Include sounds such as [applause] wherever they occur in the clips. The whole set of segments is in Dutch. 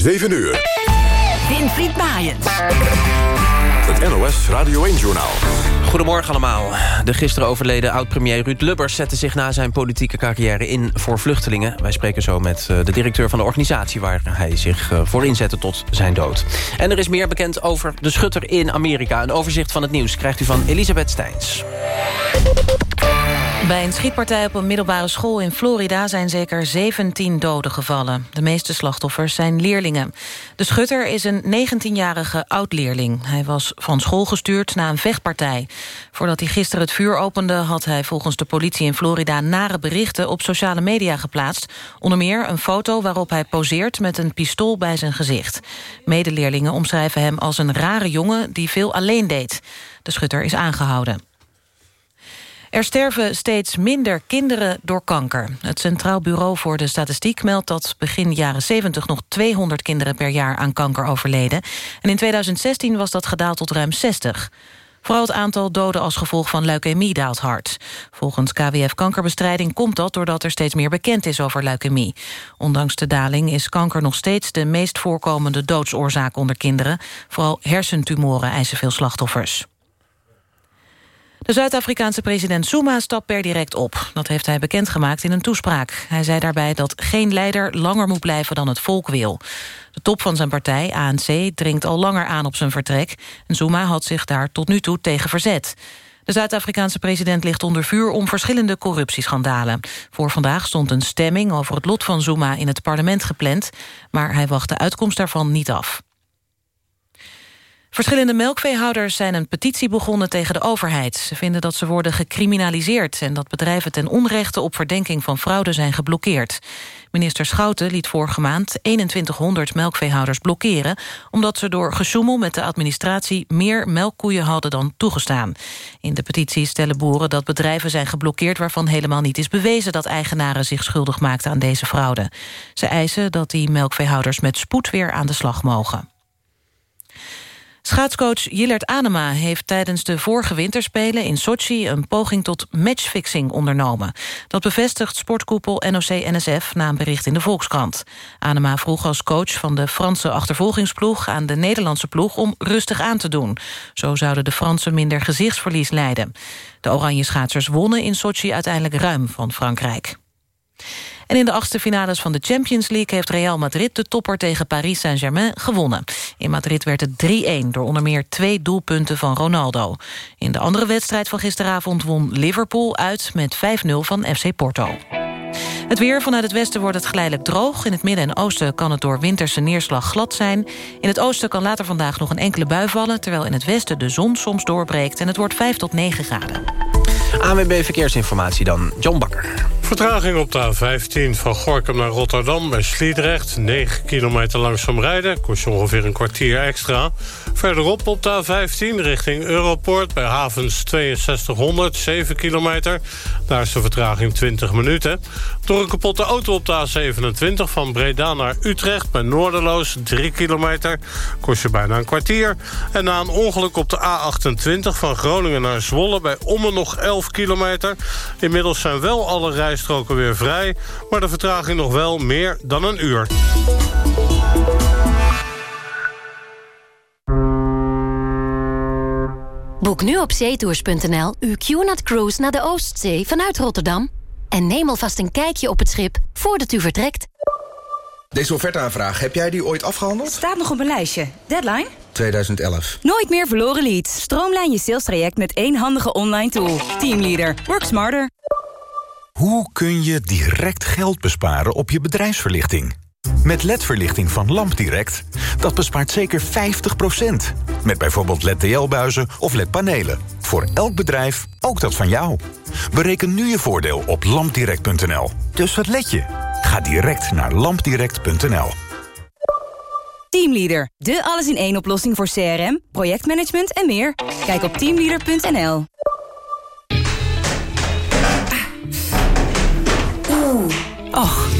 7 uur. Winfried Maaiens. Het NOS Radio 1-journaal. Goedemorgen allemaal. De gisteren overleden oud-premier Ruud Lubbers... zette zich na zijn politieke carrière in voor vluchtelingen. Wij spreken zo met eh, de directeur van de organisatie... waar hij zich eh, voor inzette tot zijn dood. En er is meer bekend over de schutter in Amerika. Een overzicht van het nieuws krijgt u van Elisabeth Steins. Bij een schietpartij op een middelbare school in Florida... zijn zeker 17 doden gevallen. De meeste slachtoffers zijn leerlingen. De schutter is een 19-jarige oud-leerling. Hij was van school gestuurd na een vechtpartij. Voordat hij gisteren het vuur opende... had hij volgens de politie in Florida nare berichten... op sociale media geplaatst. Onder meer een foto waarop hij poseert met een pistool bij zijn gezicht. Medeleerlingen omschrijven hem als een rare jongen... die veel alleen deed. De schutter is aangehouden. Er sterven steeds minder kinderen door kanker. Het Centraal Bureau voor de Statistiek meldt dat begin jaren 70 nog 200 kinderen per jaar aan kanker overleden. En in 2016 was dat gedaald tot ruim 60. Vooral het aantal doden als gevolg van leukemie daalt hard. Volgens KWF Kankerbestrijding komt dat doordat er steeds meer bekend is over leukemie. Ondanks de daling is kanker nog steeds de meest voorkomende doodsoorzaak onder kinderen. Vooral hersentumoren eisen veel slachtoffers. De Zuid-Afrikaanse president Zuma stapt per direct op. Dat heeft hij bekendgemaakt in een toespraak. Hij zei daarbij dat geen leider langer moet blijven dan het volk wil. De top van zijn partij, ANC, dringt al langer aan op zijn vertrek... en Zuma had zich daar tot nu toe tegen verzet. De Zuid-Afrikaanse president ligt onder vuur om verschillende corruptieschandalen. Voor vandaag stond een stemming over het lot van Zuma in het parlement gepland... maar hij wacht de uitkomst daarvan niet af. Verschillende melkveehouders zijn een petitie begonnen tegen de overheid. Ze vinden dat ze worden gecriminaliseerd... en dat bedrijven ten onrechte op verdenking van fraude zijn geblokkeerd. Minister Schouten liet vorige maand 2100 melkveehouders blokkeren... omdat ze door gesjoemel met de administratie... meer melkkoeien hadden dan toegestaan. In de petitie stellen boeren dat bedrijven zijn geblokkeerd... waarvan helemaal niet is bewezen dat eigenaren zich schuldig maakten aan deze fraude. Ze eisen dat die melkveehouders met spoed weer aan de slag mogen. Schaatscoach Jillert Anema heeft tijdens de vorige winterspelen in Sochi... een poging tot matchfixing ondernomen. Dat bevestigt sportkoepel NOC-NSF na een bericht in de Volkskrant. Anema vroeg als coach van de Franse achtervolgingsploeg... aan de Nederlandse ploeg om rustig aan te doen. Zo zouden de Fransen minder gezichtsverlies leiden. De oranje schaatsers wonnen in Sochi uiteindelijk ruim van Frankrijk. En in de achtste finales van de Champions League... heeft Real Madrid de topper tegen Paris Saint-Germain gewonnen. In Madrid werd het 3-1 door onder meer twee doelpunten van Ronaldo. In de andere wedstrijd van gisteravond won Liverpool uit met 5-0 van FC Porto. Het weer vanuit het westen wordt het geleidelijk droog. In het midden en oosten kan het door winterse neerslag glad zijn. In het oosten kan later vandaag nog een enkele bui vallen... terwijl in het westen de zon soms doorbreekt en het wordt 5 tot 9 graden. ANWB Verkeersinformatie dan, John Bakker. Vertraging op de A15 van Gorkum naar Rotterdam bij Sliedrecht. 9 kilometer langzaam rijden, kost je ongeveer een kwartier extra. Verderop op de A15 richting Europoort bij havens 6200, 7 kilometer. Daar is de vertraging 20 minuten. Door een kapotte auto op de A27 van Breda naar Utrecht bij Noorderloos 3 kilometer. Kost je bijna een kwartier. En na een ongeluk op de A28 van Groningen naar Zwolle bij Ommen nog 11 kilometer. Inmiddels zijn wel alle rijstroken weer vrij, maar de vertraging nog wel meer dan een uur. Boek nu op zeetours.nl uw QNAT Cruise naar de Oostzee vanuit Rotterdam. En neem alvast een kijkje op het schip voordat u vertrekt. Deze offerteaanvraag, heb jij die ooit afgehandeld? Staat nog op mijn lijstje. Deadline? 2011. Nooit meer verloren leads. Stroomlijn je sales traject met één handige online tool. Teamleader. Work smarter. Hoe kun je direct geld besparen op je bedrijfsverlichting? Met LED-verlichting van LampDirect, dat bespaart zeker 50%. Met bijvoorbeeld LED-TL-buizen of LED-panelen. Voor elk bedrijf, ook dat van jou. Bereken nu je voordeel op lampdirect.nl. Dus wat let je? Ga direct naar lampdirect.nl. Teamleader. De alles-in-één oplossing voor CRM, projectmanagement en meer. Kijk op teamleader.nl. Och,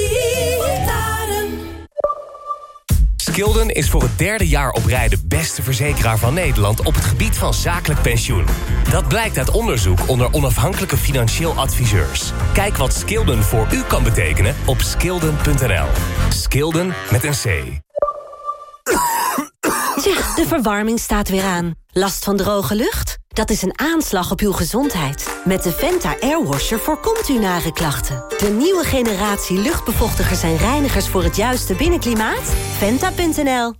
Skilden is voor het derde jaar op rij de beste verzekeraar van Nederland op het gebied van zakelijk pensioen. Dat blijkt uit onderzoek onder onafhankelijke financieel adviseurs. Kijk wat Skilden voor u kan betekenen op skilden.nl. Skilden met een C. Zeg, de verwarming staat weer aan. Last van droge lucht? Dat is een aanslag op uw gezondheid. Met de Venta Airwasher voorkomt u nare klachten. De nieuwe generatie luchtbevochtigers en reinigers voor het juiste binnenklimaat? Venta.nl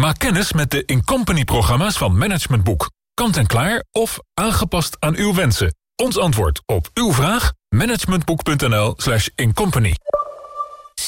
Maak kennis met de Incompany-programma's van Management Boek. Kant en klaar of aangepast aan uw wensen. Ons antwoord op uw vraag? managementboek.nl slash incompany.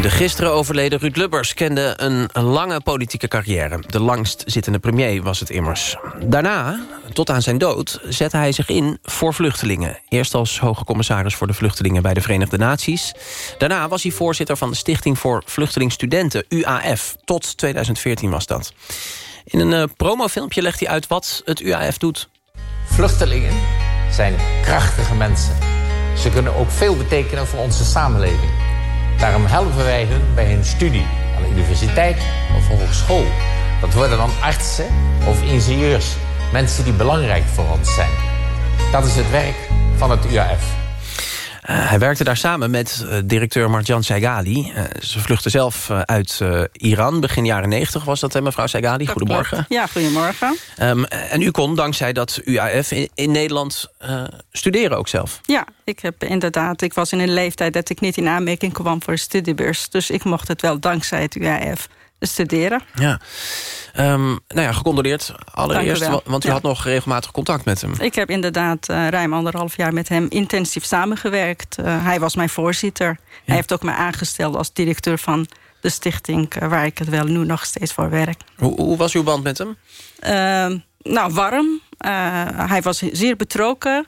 De gisteren overleden Ruud Lubbers kende een lange politieke carrière. De langst zittende premier was het immers. Daarna, tot aan zijn dood, zette hij zich in voor vluchtelingen. Eerst als hoge commissaris voor de vluchtelingen bij de Verenigde Naties. Daarna was hij voorzitter van de Stichting voor Vluchtelingstudenten, UAF. Tot 2014 was dat. In een uh, promofilmpje legt hij uit wat het UAF doet. Vluchtelingen zijn krachtige mensen. Ze kunnen ook veel betekenen voor onze samenleving. Daarom helpen wij hun bij hun studie aan de universiteit of hogeschool. Dat worden dan artsen of ingenieurs. Mensen die belangrijk voor ons zijn. Dat is het werk van het UAF. Uh, hij werkte daar samen met uh, directeur Marjan Saigali. Uh, ze vluchtte zelf uit Iran. Begin jaren 90 was dat, hè, mevrouw Saigali? Dat Goedemorgen. Klopt. Ja, goedemorgen. Um, en u kon dankzij dat UAF in, in Nederland studeren ook zelf? Ja, ik heb inderdaad... Ik was in een leeftijd dat ik niet in aanmerking kwam voor een studiebeurs. Dus ik mocht het wel dankzij het UAF studeren. Ja. Um, nou ja, gecondoleerd allereerst, want u ja. had nog regelmatig contact met hem. Ik heb inderdaad uh, ruim anderhalf jaar met hem intensief samengewerkt. Uh, hij was mijn voorzitter. Ja. Hij heeft ook mij aangesteld als directeur van de stichting... Uh, waar ik het wel nu nog steeds voor werk. Hoe, hoe was uw band met hem? Ehm, nou, warm. hij was zeer betrokken.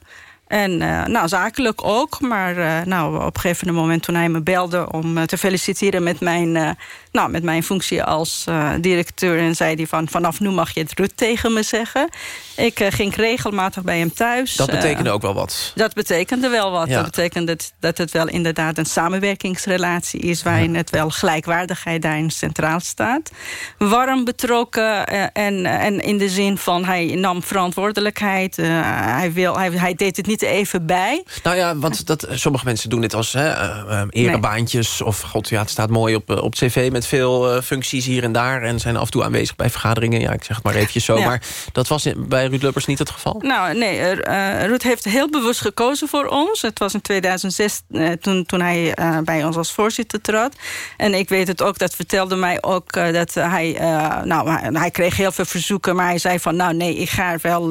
En uh, nou, zakelijk ook. Maar uh, nou, op een gegeven moment toen hij me belde om uh, te feliciteren met mijn, nou, met mijn functie als directeur. En zei hij van vanaf nu mag je het Rut tegen me zeggen. Ik ging regelmatig bij hem thuis. Dat betekende ook wel wat? Dat betekende wel wat. Ja. Dat betekende dat, dat het wel inderdaad een samenwerkingsrelatie is... waarin ja. het wel gelijkwaardigheid daarin centraal staat. Warm betrokken en, en in de zin van hij nam verantwoordelijkheid. hij, wil, hij, hij deed het niet even bij. Nou ja, want dat, sommige mensen doen dit als hè, uh, erebaantjes... Nee. of god, ja, het staat mooi op, op tv met veel uh, functies hier en daar... en zijn af en toe aanwezig bij vergaderingen. Ja, ik zeg het maar eventjes zo. Ja. Maar dat was bij Ruud Lubbers niet het geval? Nou, nee. Uh, Ruud heeft heel bewust gekozen voor ons. Het was in 2006 toen, toen hij bij ons als voorzitter trad. En ik weet het ook, dat vertelde mij ook... dat hij, nou, hij, hij, kreeg heel veel verzoeken... maar hij zei van, nou nee, ik ga het wel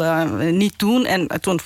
niet doen. En toen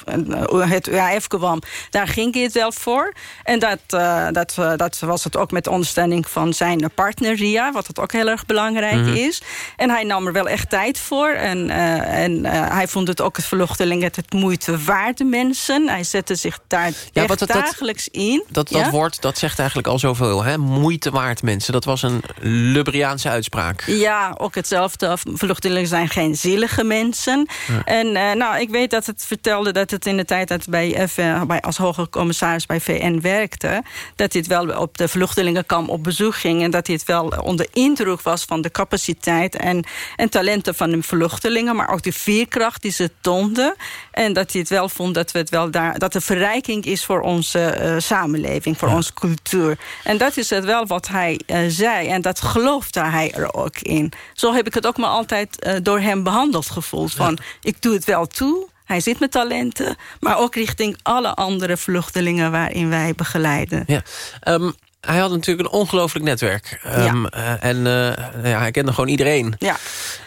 het UAF kwam, daar ging hij het wel voor. En dat, uh, dat, uh, dat was het ook met de ondersteuning van zijn partner Ria... wat het ook heel erg belangrijk mm -hmm. is. En hij nam er wel echt tijd voor. En, uh, en hij vond het ook het vluchtelingen het moeite waard, de mensen. Hij zette zich daar ja, echt dat, dagelijks in. Dat, dat woord dat zegt eigenlijk al zoveel. Hè? Moeite waard, mensen. Dat was een Lubriaanse uitspraak. Ja, ook hetzelfde. Vluchtelingen zijn geen zielige mensen. Ja. En nou, ik weet dat het vertelde dat het in de tijd... dat bij, bij, als hoge commissaris bij VN werkte... dat hij het wel op de vluchtelingenkamp op bezoek ging... en dat hij het wel onder indruk was van de capaciteit... en, en talenten van de vluchtelingen... maar ook de veerkracht die ze toonden. En dat hij het wel vond dat, we het wel daar, dat er verrijking is voor onze uh, samenleving... voor ja. onze cultuur. En dat is het wel wat hij uh, zei. En dat geloofde hij er ook in. Zo heb ik het ook maar altijd uh, door hem behandeld gevoeld. Van, ja. ik doe het wel toe... Hij zit met talenten, maar ook richting alle andere vluchtelingen waarin wij begeleiden. Ja. Um, hij had natuurlijk een ongelooflijk netwerk. Um, ja. uh, en uh, ja, hij kende gewoon iedereen. Ja.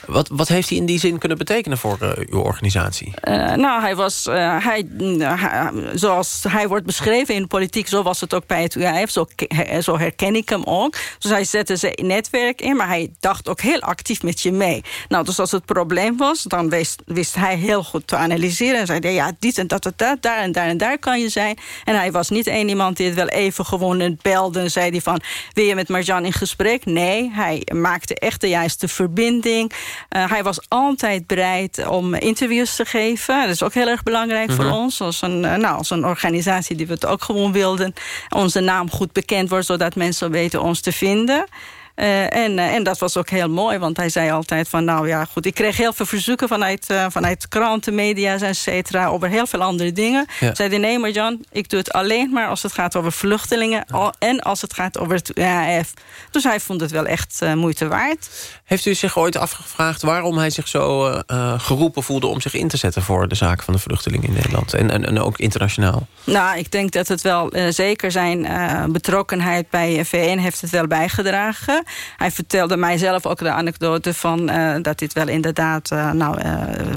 Wat, wat heeft hij in die zin kunnen betekenen voor uh, uw organisatie? Uh, nou, hij was, uh, hij, zoals hij wordt beschreven in de politiek... zo was het ook bij het UAF, zo, zo herken ik hem ook. Dus hij zette zijn netwerk in, maar hij dacht ook heel actief met je mee. Nou, dus als het probleem was, dan wist, wist hij heel goed te analyseren... en zei, ja, dit en dat en dat, daar en daar en daar kan je zijn. En hij was niet één iemand die het wel even gewoon belde... en zei die van, wil je met Marjan in gesprek? Nee, hij maakte echt de juiste verbinding... Uh, hij was altijd bereid om interviews te geven. Dat is ook heel erg belangrijk voor mhm. ons. Als een, uh, nou, als een organisatie die we het ook gewoon wilden. Onze naam goed bekend wordt, zodat mensen weten ons te vinden. Uh, en, uh, en dat was ook heel mooi, want hij zei altijd van... nou ja, goed, ik kreeg heel veel verzoeken vanuit, uh, vanuit kranten, media's, et cetera... over heel veel andere dingen. Ja. Zei hij, nee, maar Jan, ik doe het alleen maar als het gaat over vluchtelingen... Ja. en als het gaat over het UAF. Dus hij vond het wel echt moeite waard. Heeft u zich ooit afgevraagd waarom hij zich zo geroepen voelde... om zich in te zetten voor de zaken van de vluchtelingen in Nederland? En, en, ook internationaal? Nou, ik denk dat het wel zeker zijn betrokkenheid bij VN heeft het wel bijgedragen hij vertelde mij zelf ook de anekdote van dat dit wel inderdaad... Nou,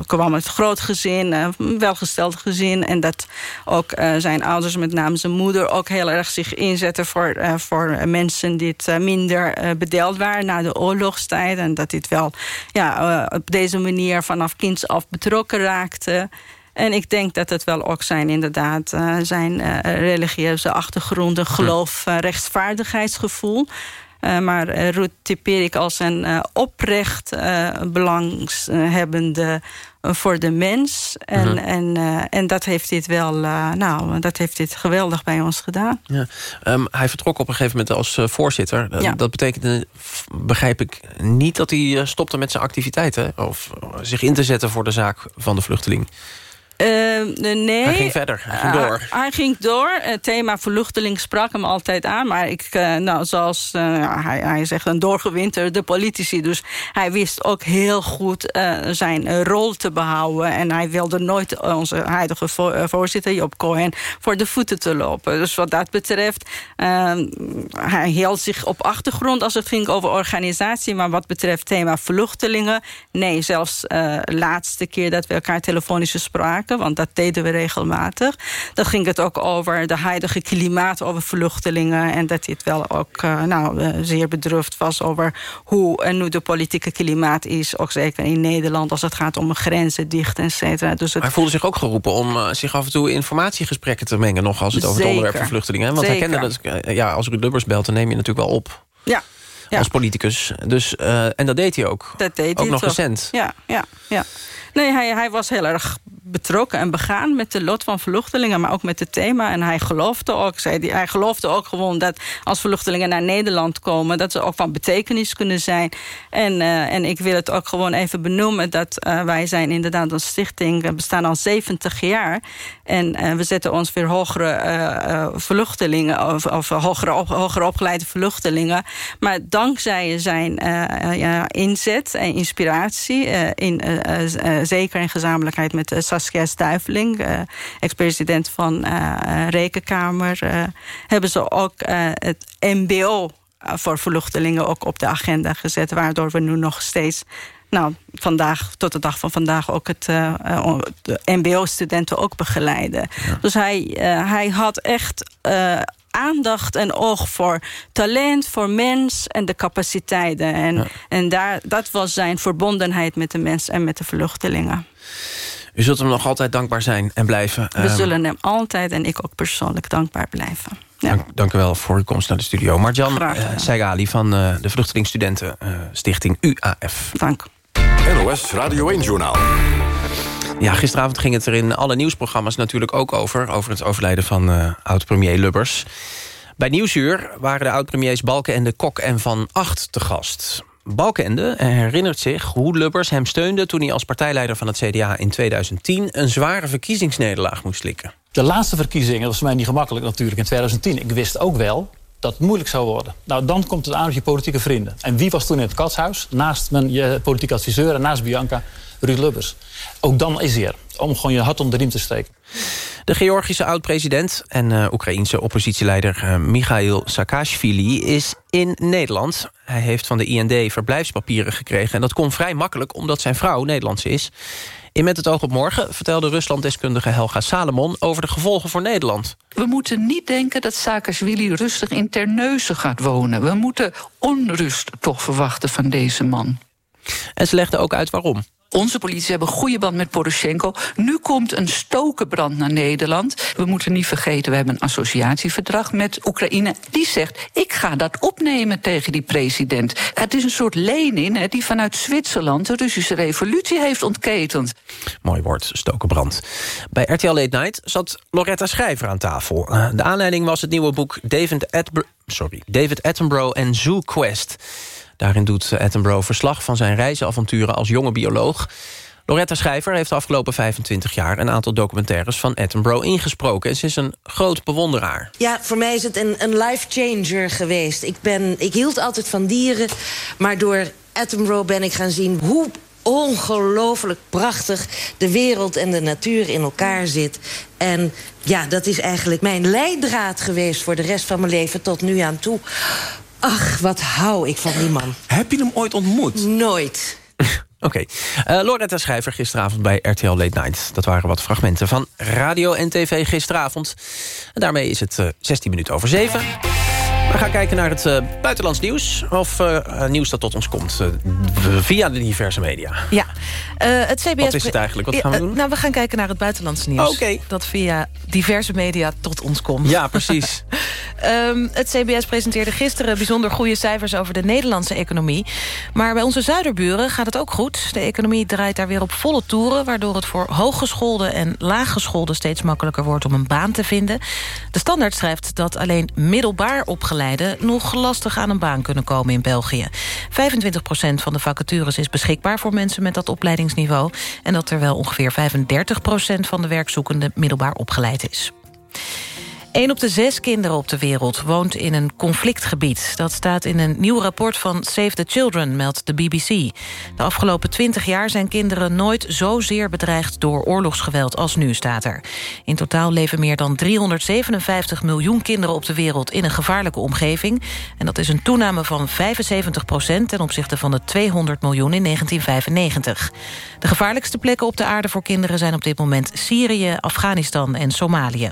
kwam uit groot gezin, welgesteld gezin... en dat ook zijn ouders, met name zijn moeder... ook heel erg zich inzetten voor, voor mensen die het minder bedeeld waren... na de oorlogstijd. En dat dit wel ja, op deze manier vanaf kinds af betrokken raakte... En ik denk dat het wel ook zijn, inderdaad, uh, zijn uh, religieuze achtergronden, geloof, uh, rechtsvaardigheidsgevoel. Uh, maar Ruud typeer ik als een uh, oprecht belanghebbende voor de mens. En, -huh. en, en dat heeft dit wel, nou, dat heeft dit geweldig bij ons gedaan. Ja. Um, hij vertrok op een gegeven moment als voorzitter. Ja. Dat betekende, begrijp ik, niet dat hij stopte met zijn activiteiten... of zich in te zetten voor de zaak van de vluchteling. Uh, nee. Hij ging verder, hij ging door. Uh, hij ging door. Het thema vluchteling sprak hem altijd aan. Maar ik, uh, nou, zoals hij, hij zegt, een doorgewinterde politici. Dus hij wist ook heel goed zijn rol te behouden. En hij wilde nooit onze huidige vo voorzitter, Job Cohen, voor de voeten te lopen. Dus wat dat betreft, ehm, hij hield zich op achtergrond als het ging over organisatie. Maar wat betreft thema vluchtelingen, nee, zelfs de laatste keer dat we elkaar telefonisch spraken want dat deden we regelmatig. Dan ging het ook over de huidige klimaat, over vluchtelingen... en dat dit wel ook uh, nou, uh, zeer bedruft was over hoe en hoe de politieke klimaat is. Ook zeker in Nederland als het gaat om grenzen dicht, et cetera. Dus het... Hij voelde zich ook geroepen om uh, zich af en toe informatiegesprekken te mengen... nog als het over het onderwerp van vluchtelingen. Want zeker. hij kende dat, ja, als Ruud Lubbers belt, dan neem je natuurlijk wel op. Ja, ja. als politicus. Dus, uh, en dat deed hij ook. Dat deed ook hij nog toch. recent. Ja, ja, ja. Nee, hij, hij was heel erg betrokken en begaan met de lot van vluchtelingen... maar ook met het thema. En hij geloofde ook, zei hij, hij geloofde ook gewoon dat als vluchtelingen naar Nederland komen... dat ze ook van betekenis kunnen zijn. En, uh, en ik wil het ook gewoon even benoemen... dat uh, wij zijn inderdaad een stichting, we bestaan al 70 jaar... en we zetten ons weer hogere vluchtelingen... of, of hogere, hogere opgeleide vluchtelingen. Maar dankzij zijn ja, inzet en inspiratie... in, zeker in gezamenlijkheid met Saskia Stuiveling, uh, ex-president van uh, Rekenkamer... Uh, hebben ze ook het mbo voor vluchtelingen ook op de agenda gezet... waardoor we nu nog steeds nou, vandaag, tot de dag van vandaag ook het uh, de mbo-studenten ook begeleiden. Ja. Dus hij, uh, hij had echt uh, aandacht en oog voor talent, voor mens en de capaciteiten. En, ja. en daar, dat was zijn verbondenheid met de mens en met de vluchtelingen. U zult hem nog altijd dankbaar zijn en blijven. We um, zullen hem altijd en ik ook persoonlijk dankbaar blijven. Ja. Dank, dank u wel voor uw komst naar de studio. Marjan uh, Seigali van uh, de Vluchtelingstudenten uh, Stichting UAF. Dank. NOS Radio 1-journaal. Ja, gisteravond ging het er in alle nieuwsprogramma's natuurlijk ook over... over het overlijden van uh, oud-premier Lubbers. Bij Nieuwsuur waren de oud-premiers Balkenende, Kok en Van Acht te gast. Balkenende herinnert zich hoe Lubbers hem steunde... toen hij als partijleider van het CDA in 2010... een zware verkiezingsnederlaag moest slikken. De laatste verkiezingen, was voor mij niet gemakkelijk natuurlijk in 2010. Ik wist ook wel dat het moeilijk zou worden. Nou, dan komt het aan op je politieke vrienden. En wie was toen in het katshuis? Naast mijn je politieke adviseur en naast Bianca, Ruud Lubbers. Ook dan is hij er, om gewoon je hart om de riem te steken. De Georgische oud-president en uh, Oekraïense oppositieleider uh, Michail Saakashvili is in Nederland. Hij heeft van de IND verblijfspapieren gekregen. En dat kon vrij makkelijk omdat zijn vrouw Nederlands is. In Met het oog op morgen vertelde Ruslanddeskundige Helga Salomon... over de gevolgen voor Nederland. We moeten niet denken dat Saakashvili rustig in Terneuzen gaat wonen. We moeten onrust toch verwachten van deze man. En ze legde ook uit waarom. Onze politie hebben goede band met Poroshenko. Nu komt een stokenbrand naar Nederland. We moeten niet vergeten, we hebben een associatieverdrag met Oekraïne. Die zegt, ik ga dat opnemen tegen die president. Het is een soort Lenin die vanuit Zwitserland... de Russische revolutie heeft ontketend. Mooi woord, stokenbrand. Bij RTL Late Night zat Loretta Schrijver aan tafel. Eh, de aanleiding was het nieuwe boek David, Attenborough, sorry, David Attenborough en Zoo Quest... Daarin doet Attenborough verslag van zijn reizenavonturen als jonge bioloog. Loretta Schrijver heeft de afgelopen 25 jaar... een aantal documentaires van Attenborough ingesproken. En ze is een groot bewonderaar. Ja, voor mij is het een, een life changer geweest. Ik, ben, ik hield altijd van dieren, maar door Attenborough ben ik gaan zien... hoe ongelooflijk prachtig de wereld en de natuur in elkaar zit. En ja, dat is eigenlijk mijn leidraad geweest... voor de rest van mijn leven tot nu aan toe. Ach, wat hou ik van die man. Heb je hem ooit ontmoet? Nooit. [laughs] Oké. Okay. Uh, eh, Loretta Schrijver gisteravond bij RTL Late Night. Dat waren wat fragmenten van radio en tv gisteravond. En daarmee is het uh, eh, 16 minuten over 7. We gaan kijken naar het uh, buitenlands nieuws. Of uh, nieuws dat tot ons komt uh, via de diverse media. Ja. het CBS Wat is het eigenlijk? Wat gaan we doen? nou, we gaan kijken naar het buitenlands nieuws. Oké. Dat via diverse media tot ons komt. Ja, precies. um, [laughs] het CBS presenteerde gisteren bijzonder goede cijfers over de Nederlandse economie. Maar bij onze zuiderburen gaat het ook goed. De economie draait daar weer op volle toeren... waardoor het voor hooggescholden en laaggeschoolden steeds makkelijker wordt om een baan te vinden. De standaard schrijft dat alleen middelbaar opgeleid nog lastig aan een baan kunnen komen in België. 25% van de vacatures is beschikbaar voor mensen met dat opleidingsniveau... en dat terwijl ongeveer 35% van de werkzoekenden middelbaar opgeleid is. Een op de zes kinderen op de wereld woont in een conflictgebied. Dat staat in een nieuw rapport van Save the Children, meldt de BBC. De afgelopen twintig jaar zijn kinderen nooit zozeer bedreigd... door oorlogsgeweld als nu, staat er. In totaal leven meer dan 357 miljoen kinderen op de wereld... in een gevaarlijke omgeving. En dat is een toename van 75 procent... ten opzichte van de 200 miljoen in 1995. De gevaarlijkste plekken op de aarde voor kinderen zijn op dit moment... Syrië, Afghanistan en Somalië.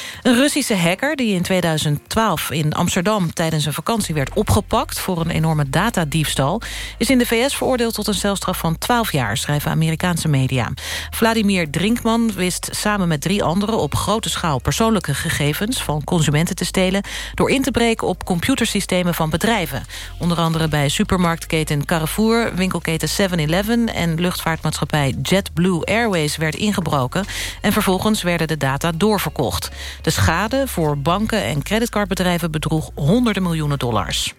Een Russische hacker die in 2012 in Amsterdam tijdens een vakantie werd opgepakt voor een enorme datadiefstal, is in de VS veroordeeld tot een celstraf van 12 jaar, schrijven Amerikaanse media. Vladimir Drinkman wist samen met drie anderen op grote schaal persoonlijke gegevens van consumenten te stelen door in te breken op computersystemen van bedrijven. Onder andere bij supermarktketen Carrefour, winkelketen 7-Eleven en luchtvaartmaatschappij JetBlue Airways werd ingebroken en vervolgens werden de data doorverkocht. De schade voor banken en creditcardbedrijven bedroeg honderden miljoenen dollars.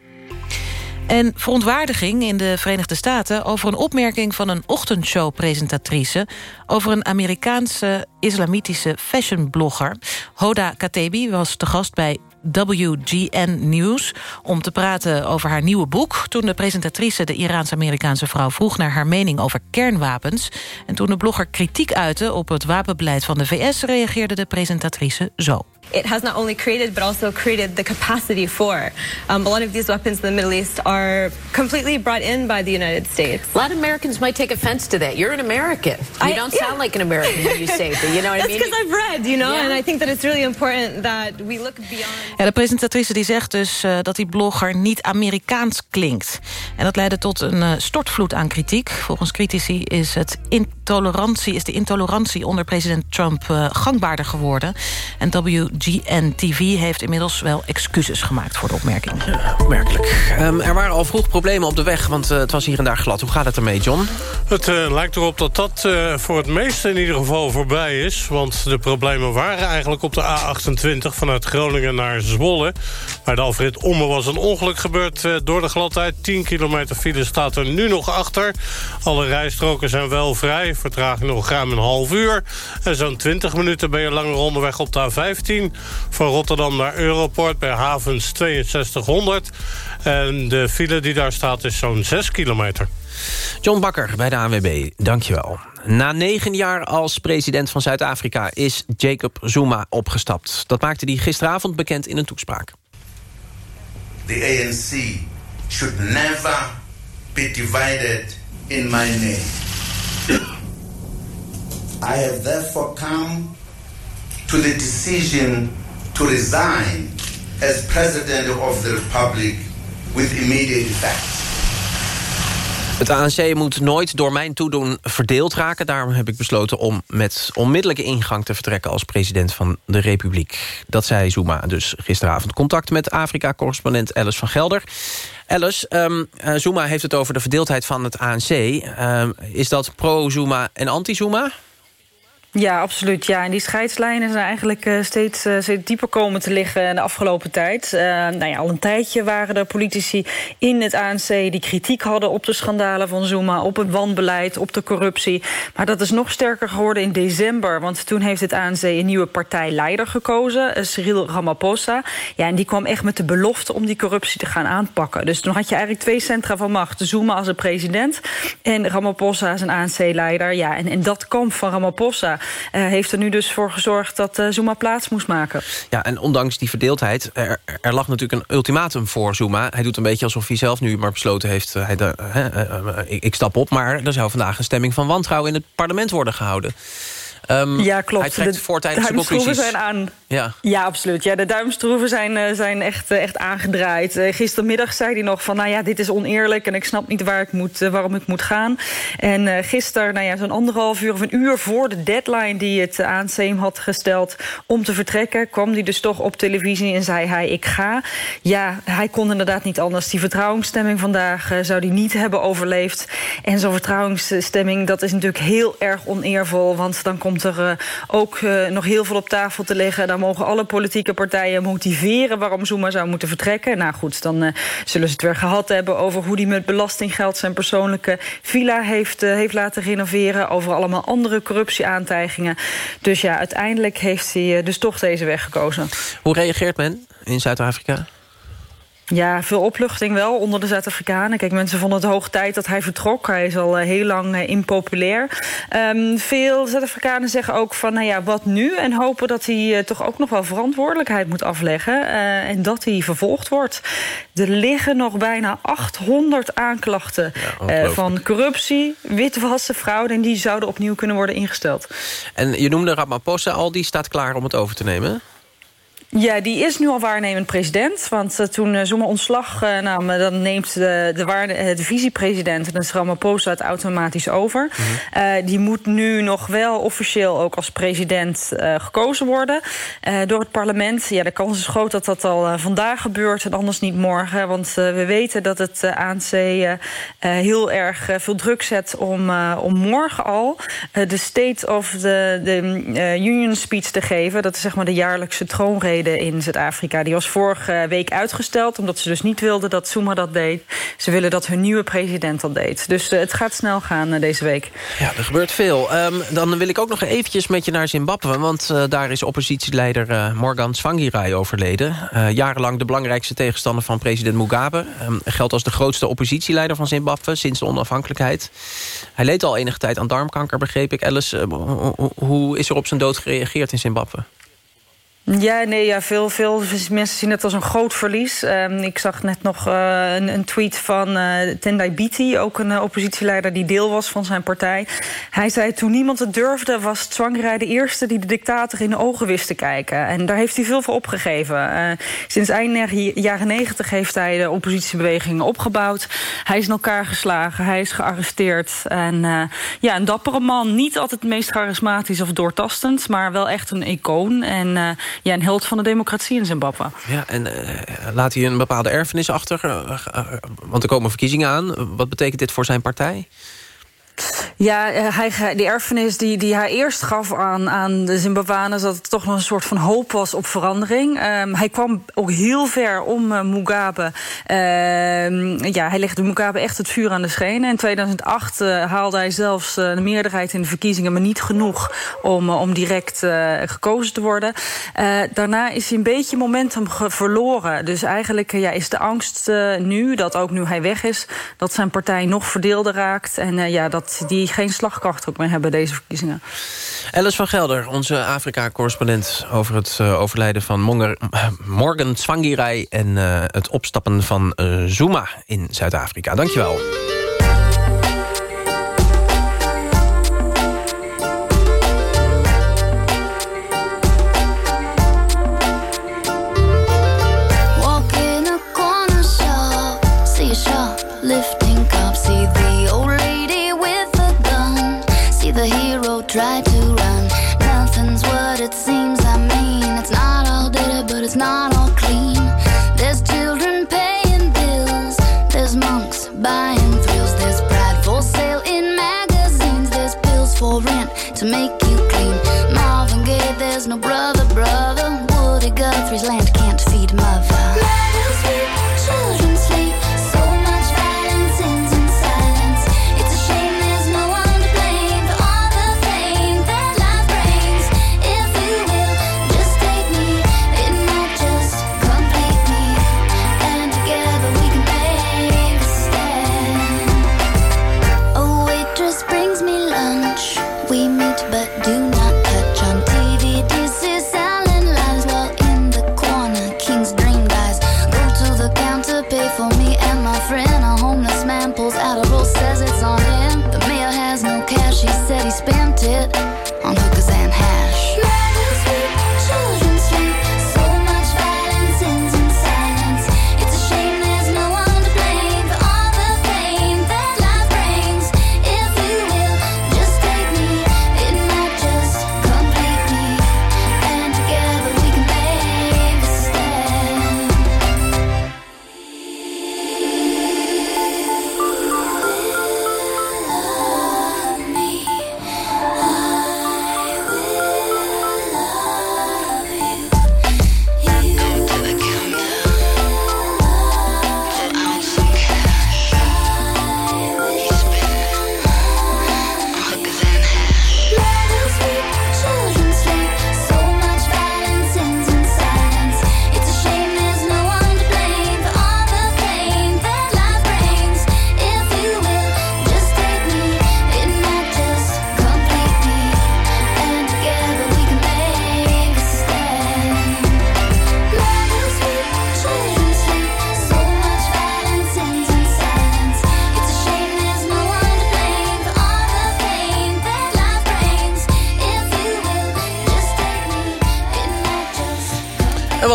En verontwaardiging in de Verenigde Staten... over een opmerking van een ochtendshow-presentatrice... over een Amerikaanse islamitische fashionblogger. Hoda Katebi was te gast bij WGN News... om te praten over haar nieuwe boek. Toen de presentatrice de Iraans-Amerikaanse vrouw vroeg... naar haar mening over kernwapens. En toen de blogger kritiek uitte op het wapenbeleid van de VS... reageerde de presentatrice zo. It has not only created but also created the capacity for. Um, a lot of these weapons in the Middle East are completely brought in by the United States. A lot of Americans might take offense to that. You're an American. You I, don't yeah. sound like an American when you say that. You know what [laughs] That's I mean? because I've read, you know, yeah. and I think that it's really important that we look beyond. Ja, de presentatrice die zegt dus uh, dat die blogger niet Amerikaans klinkt. En dat leidde tot een uh, stortvloed aan kritiek. Volgens critici is, het intolerantie, is de intolerantie onder president Trump uh, gangbaarder geworden. En WG GNTV heeft inmiddels wel excuses gemaakt voor de opmerking. Ja, opmerkelijk. Um, er waren al vroeg problemen op de weg, want uh, het was hier en daar glad. Hoe gaat het ermee, John? Het uh, lijkt erop dat dat uh, voor het meeste in ieder geval voorbij is. Want de problemen waren eigenlijk op de A28 vanuit Groningen naar Zwolle. Bij de Alfred Omme was een ongeluk gebeurd door de gladheid. 10 kilometer file staat er nu nog achter. Alle rijstroken zijn wel vrij. Vertraging nog ruim een half uur. En zo'n 20 minuten ben je langer onderweg op de A15 A15 van Rotterdam naar Europort bij havens 6200. En de file die daar staat is zo'n 6 kilometer. John Bakker bij de ANWB, dankjewel. Na negen jaar als president van Zuid-Afrika is Jacob Zuma opgestapt. Dat maakte hij gisteravond bekend in een toespraak. The ANC should never be divided in my name. I have therefore come to the decision to resign as president of the republic with immediate effect. Het ANC moet nooit door mijn toedoen verdeeld raken. Daarom heb ik besloten om met onmiddellijke ingang te vertrekken... als president van de Republiek. Dat zei Zuma dus gisteravond. Contact met Afrika-correspondent Alice van Gelder. Alice, um, Zuma heeft het over de verdeeldheid van het ANC. Um, is dat pro-Zuma en anti-Zuma? Ja, absoluut. Ja. En die scheidslijnen zijn eigenlijk uh, steeds, uh, steeds dieper komen te liggen de afgelopen tijd. Uh, nou ja, al een tijdje waren er politici in het ANC die kritiek hadden op de schandalen van Zuma, op het wanbeleid, op de corruptie. Maar dat is nog sterker geworden in december, want toen heeft het ANC een nieuwe partijleider gekozen, Cyril Ramaphosa. Ja, en die kwam echt met de belofte om die corruptie te gaan aanpakken. Dus toen had je eigenlijk twee centra van macht. Zuma als een president en Ramaphosa als een ANC-leider. Ja, en, en dat kamp van Ramaphosa heeft er nu dus voor gezorgd dat uh, Zuma plaats moest maken. Ja, en ondanks die verdeeldheid, er, lag natuurlijk een ultimatum voor Zuma. Hij doet een beetje alsof hij zelf nu maar besloten heeft... Uh, hij ik stap op, maar er zou vandaag een stemming van wantrouwen... in het parlement worden gehouden. Um, ja, klopt. Hij trekt de conclusies. zijn aan. Ja, ja absoluut. Ja, de duimstroeven zijn, uh, zijn echt, uh, echt aangedraaid. Uh, gistermiddag zei hij nog van, nou ja, dit is oneerlijk... en ik snap niet waar ik moet, waarom ik moet gaan. En gisteren, nou ja, zo'n anderhalf uur of een uur voor de deadline... die het ANC hem had gesteld om te vertrekken... kwam hij dus toch op televisie en zei hij, ik ga. Ja, hij kon inderdaad niet anders. Die vertrouwensstemming vandaag zou hij niet hebben overleefd. En zo'n vertrouwensstemming, dat is natuurlijk heel erg oneervol... want dan komt komt er uh, ook uh, nog heel veel op tafel te liggen. Dan mogen alle politieke partijen motiveren waarom Zuma zou moeten vertrekken. Nou goed, dan uh, zullen ze het weer gehad hebben over hoe hij met belastinggeld zijn persoonlijke villa heeft, heeft laten renoveren. Over allemaal andere corruptieaantijgingen. Dus ja, uiteindelijk heeft hij dus toch deze weg gekozen. Hoe reageert men in Zuid-Afrika? Ja, veel opluchting wel onder de Zuid-Afrikanen. Kijk, mensen vonden het hoog tijd dat hij vertrok. Hij is al uh, heel lang uh, impopulair. Um, veel Zuid-Afrikanen zeggen ook van, nou ja, wat nu? En hopen dat hij uh, toch ook nog wel verantwoordelijkheid moet afleggen. en dat hij vervolgd wordt. Er liggen nog bijna 800 aanklachten ja, van corruptie, witwassen, fraude... en die zouden opnieuw kunnen worden ingesteld. En je noemde Ramaphosa al, die staat klaar om het over te nemen? Ja, die is nu al waarnemend president. Want uh, toen uh, Zuma ontslag uh, nam, dan neemt de, de, waarde, de vicepresident... is Ramaphosa het automatisch over. Mm -hmm. die moet nu nog wel officieel ook als president gekozen worden... door het parlement. Ja, de kans is groot dat dat al vandaag gebeurt en anders niet morgen. Want we weten dat het ANC heel erg veel druk zet... om, om morgen al de State of the, the Union speech te geven. Dat is zeg maar de jaarlijkse troonrede in Zuid-Afrika. Die was vorige week uitgesteld, omdat ze dus niet wilden dat Zuma dat deed. Ze willen dat hun nieuwe president dat deed. Dus uh, het gaat snel gaan uh, deze week. Ja, er gebeurt veel. Um, dan wil ik ook nog eventjes met je naar Zimbabwe. Want uh, daar is oppositieleider Morgan Tsvangirai overleden. jarenlang de belangrijkste tegenstander van president Mugabe. Um, geldt als de grootste oppositieleider van Zimbabwe sinds de onafhankelijkheid. Hij leed al enige tijd aan darmkanker, begreep ik. Alice, hoe is er op zijn dood gereageerd in Zimbabwe? Ja, nee, ja, veel, veel mensen zien het als een groot verlies. Um, ik zag net nog uh, een, een, tweet van uh, Tendai Biti, ook een uh, oppositieleider die deel was van zijn partij. Hij zei, toen niemand het durfde, was Tsvangirai de eerste die de dictator in de ogen wist te kijken. En daar heeft hij veel voor opgegeven. sinds eind jaren negentig heeft hij de oppositiebewegingen opgebouwd. Hij is in elkaar geslagen, hij is gearresteerd. En ja, een dappere man, niet altijd het meest charismatisch of doortastend, maar wel echt een icoon. En ja, een held van de democratie in Zimbabwe. Ja, en uh, laat hij een bepaalde erfenis achter? Uh, want er komen verkiezingen aan. Wat betekent dit voor zijn partij? Ja, eh, hij, die erfenis die, die hij eerst gaf aan, aan de Zimbabweaners... dat het toch nog een soort van hoop was op verandering. Um, hij kwam ook heel ver om uh, Mugabe. Uh, ja, hij legde Mugabe echt het vuur aan de schenen. In 2008 uh, haalde hij zelfs de meerderheid in de verkiezingen... maar niet genoeg om, om direct gekozen te worden. daarna is hij een beetje momentum verloren. Dus eigenlijk ja, is de angst nu, dat ook nu hij weg is... dat zijn partij nog verdeelder raakt... en ja, dat die geen slagkracht ook meer hebben, deze verkiezingen. Alice van Gelder, onze Afrika-correspondent... over het uh, overlijden van Monger, Morgan Tsvangirai... en uh, het opstappen van Zuma in Zuid-Afrika. Dankjewel.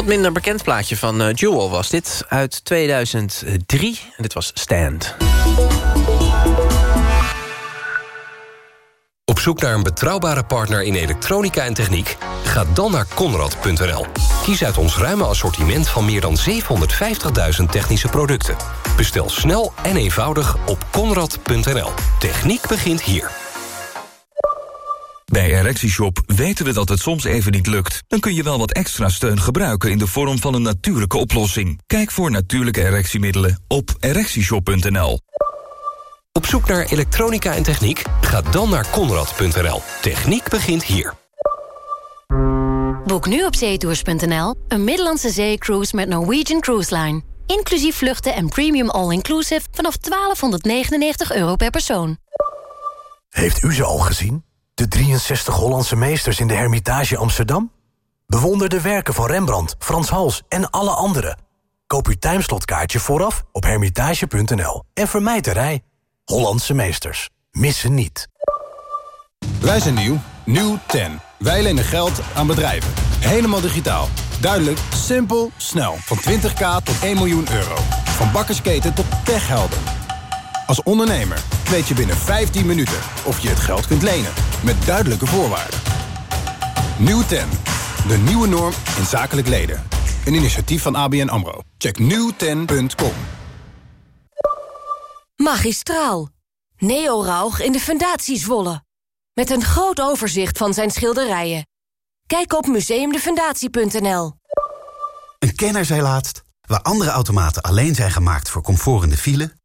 Minder bekend plaatje van uh, Jewel was dit uit 2003. En dit was Stand. Op zoek naar een betrouwbare partner in elektronica en techniek? Ga dan naar Conrad.nl. Kies uit ons ruime assortiment van meer dan 750.000 technische producten. Bestel snel en eenvoudig op Conrad.nl. Techniek begint hier. Bij ErectieShop weten we dat het soms even niet lukt. Dan kun je wel wat extra steun gebruiken in de vorm van een natuurlijke oplossing. Kijk voor natuurlijke erectiemiddelen op ErectieShop.nl. Op zoek naar elektronica en techniek? Ga dan naar Conrad.nl. Techniek begint hier. Boek nu op zeetours.nl een Middellandse zeecruise met Norwegian Cruise Line. Inclusief vluchten en premium all-inclusive vanaf 1299 euro per persoon. Heeft u ze al gezien? De 63 Hollandse meesters in de Hermitage Amsterdam? Bewonder de werken van Rembrandt, Frans Hals en alle anderen. Koop uw timeslotkaartje vooraf op hermitage.nl. En vermijd de rij. Hollandse meesters. Missen niet. Wij zijn nieuw. Nieuw 10. Wij lenen geld aan bedrijven. Helemaal digitaal. Duidelijk, simpel, snel. Van 20k tot 1 miljoen euro. Van bakkersketen tot techhelden. Als ondernemer weet je binnen 15 minuten of je het geld kunt lenen. Met duidelijke voorwaarden. Nieuw 10. De nieuwe norm in zakelijk leden. Een initiatief van ABN AMRO. Check nieuwten.com. Magistraal. Neo Rauch in de Fundatie Zwolle. Met een groot overzicht van zijn schilderijen. Kijk op museumdefundatie.nl. Een kenner zei laatst... waar andere automaten alleen zijn gemaakt voor comfort in de file...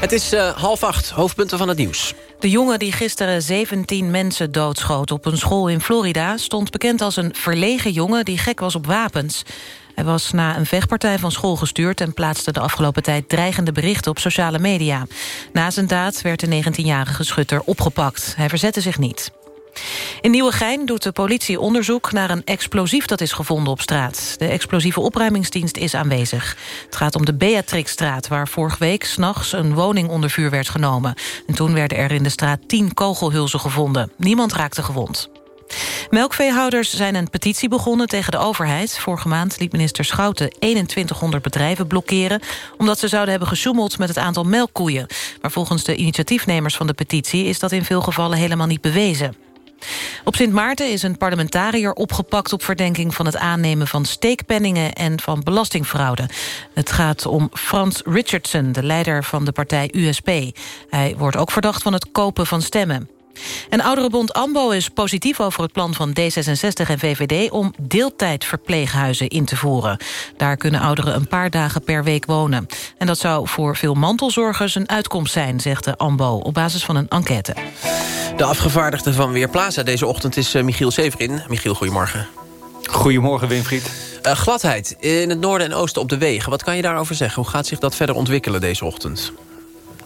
Het is uh, half acht, hoofdpunten van het nieuws. De jongen die gisteren 17 mensen doodschoot op een school in Florida... stond bekend als een verlegen jongen die gek was op wapens. Hij was na een vechtpartij van school gestuurd... en plaatste de afgelopen tijd dreigende berichten op sociale media. Na zijn daad werd de 19-jarige schutter opgepakt. Hij verzette zich niet. In Nieuwegein doet de politie onderzoek naar een explosief dat is gevonden op straat. De explosieve opruimingsdienst is aanwezig. Het gaat om de Beatrixstraat, waar vorige week s'nachts een woning onder vuur werd genomen. En toen werden er in de straat tien kogelhulzen gevonden. Niemand raakte gewond. Melkveehouders zijn een petitie begonnen tegen de overheid. Vorige maand liet minister Schouten 2100 bedrijven blokkeren... omdat ze zouden hebben gesjoemeld met het aantal melkkoeien. Maar volgens de initiatiefnemers van de petitie... is dat in veel gevallen helemaal niet bewezen. Op Sint Maarten is een parlementariër opgepakt op verdenking van het aannemen van steekpenningen en van belastingfraude. Het gaat om Frans Richardson, de leider van de partij USP. Hij wordt ook verdacht van het kopen van stemmen. En Ouderenbond AMBO is positief over het plan van D66 en VVD... om deeltijdverpleeghuizen in te voeren. Daar kunnen ouderen een paar dagen per week wonen. En dat zou voor veel mantelzorgers een uitkomst zijn, zegt de AMBO... op basis van een enquête. De afgevaardigde van Weerplaza deze ochtend is uh, Michiel Severin. Michiel, goedemorgen. Goedemorgen, Winfried. Uh, gladheid in het noorden en oosten op de wegen. Wat kan je daarover zeggen? Hoe gaat zich dat verder ontwikkelen deze ochtend?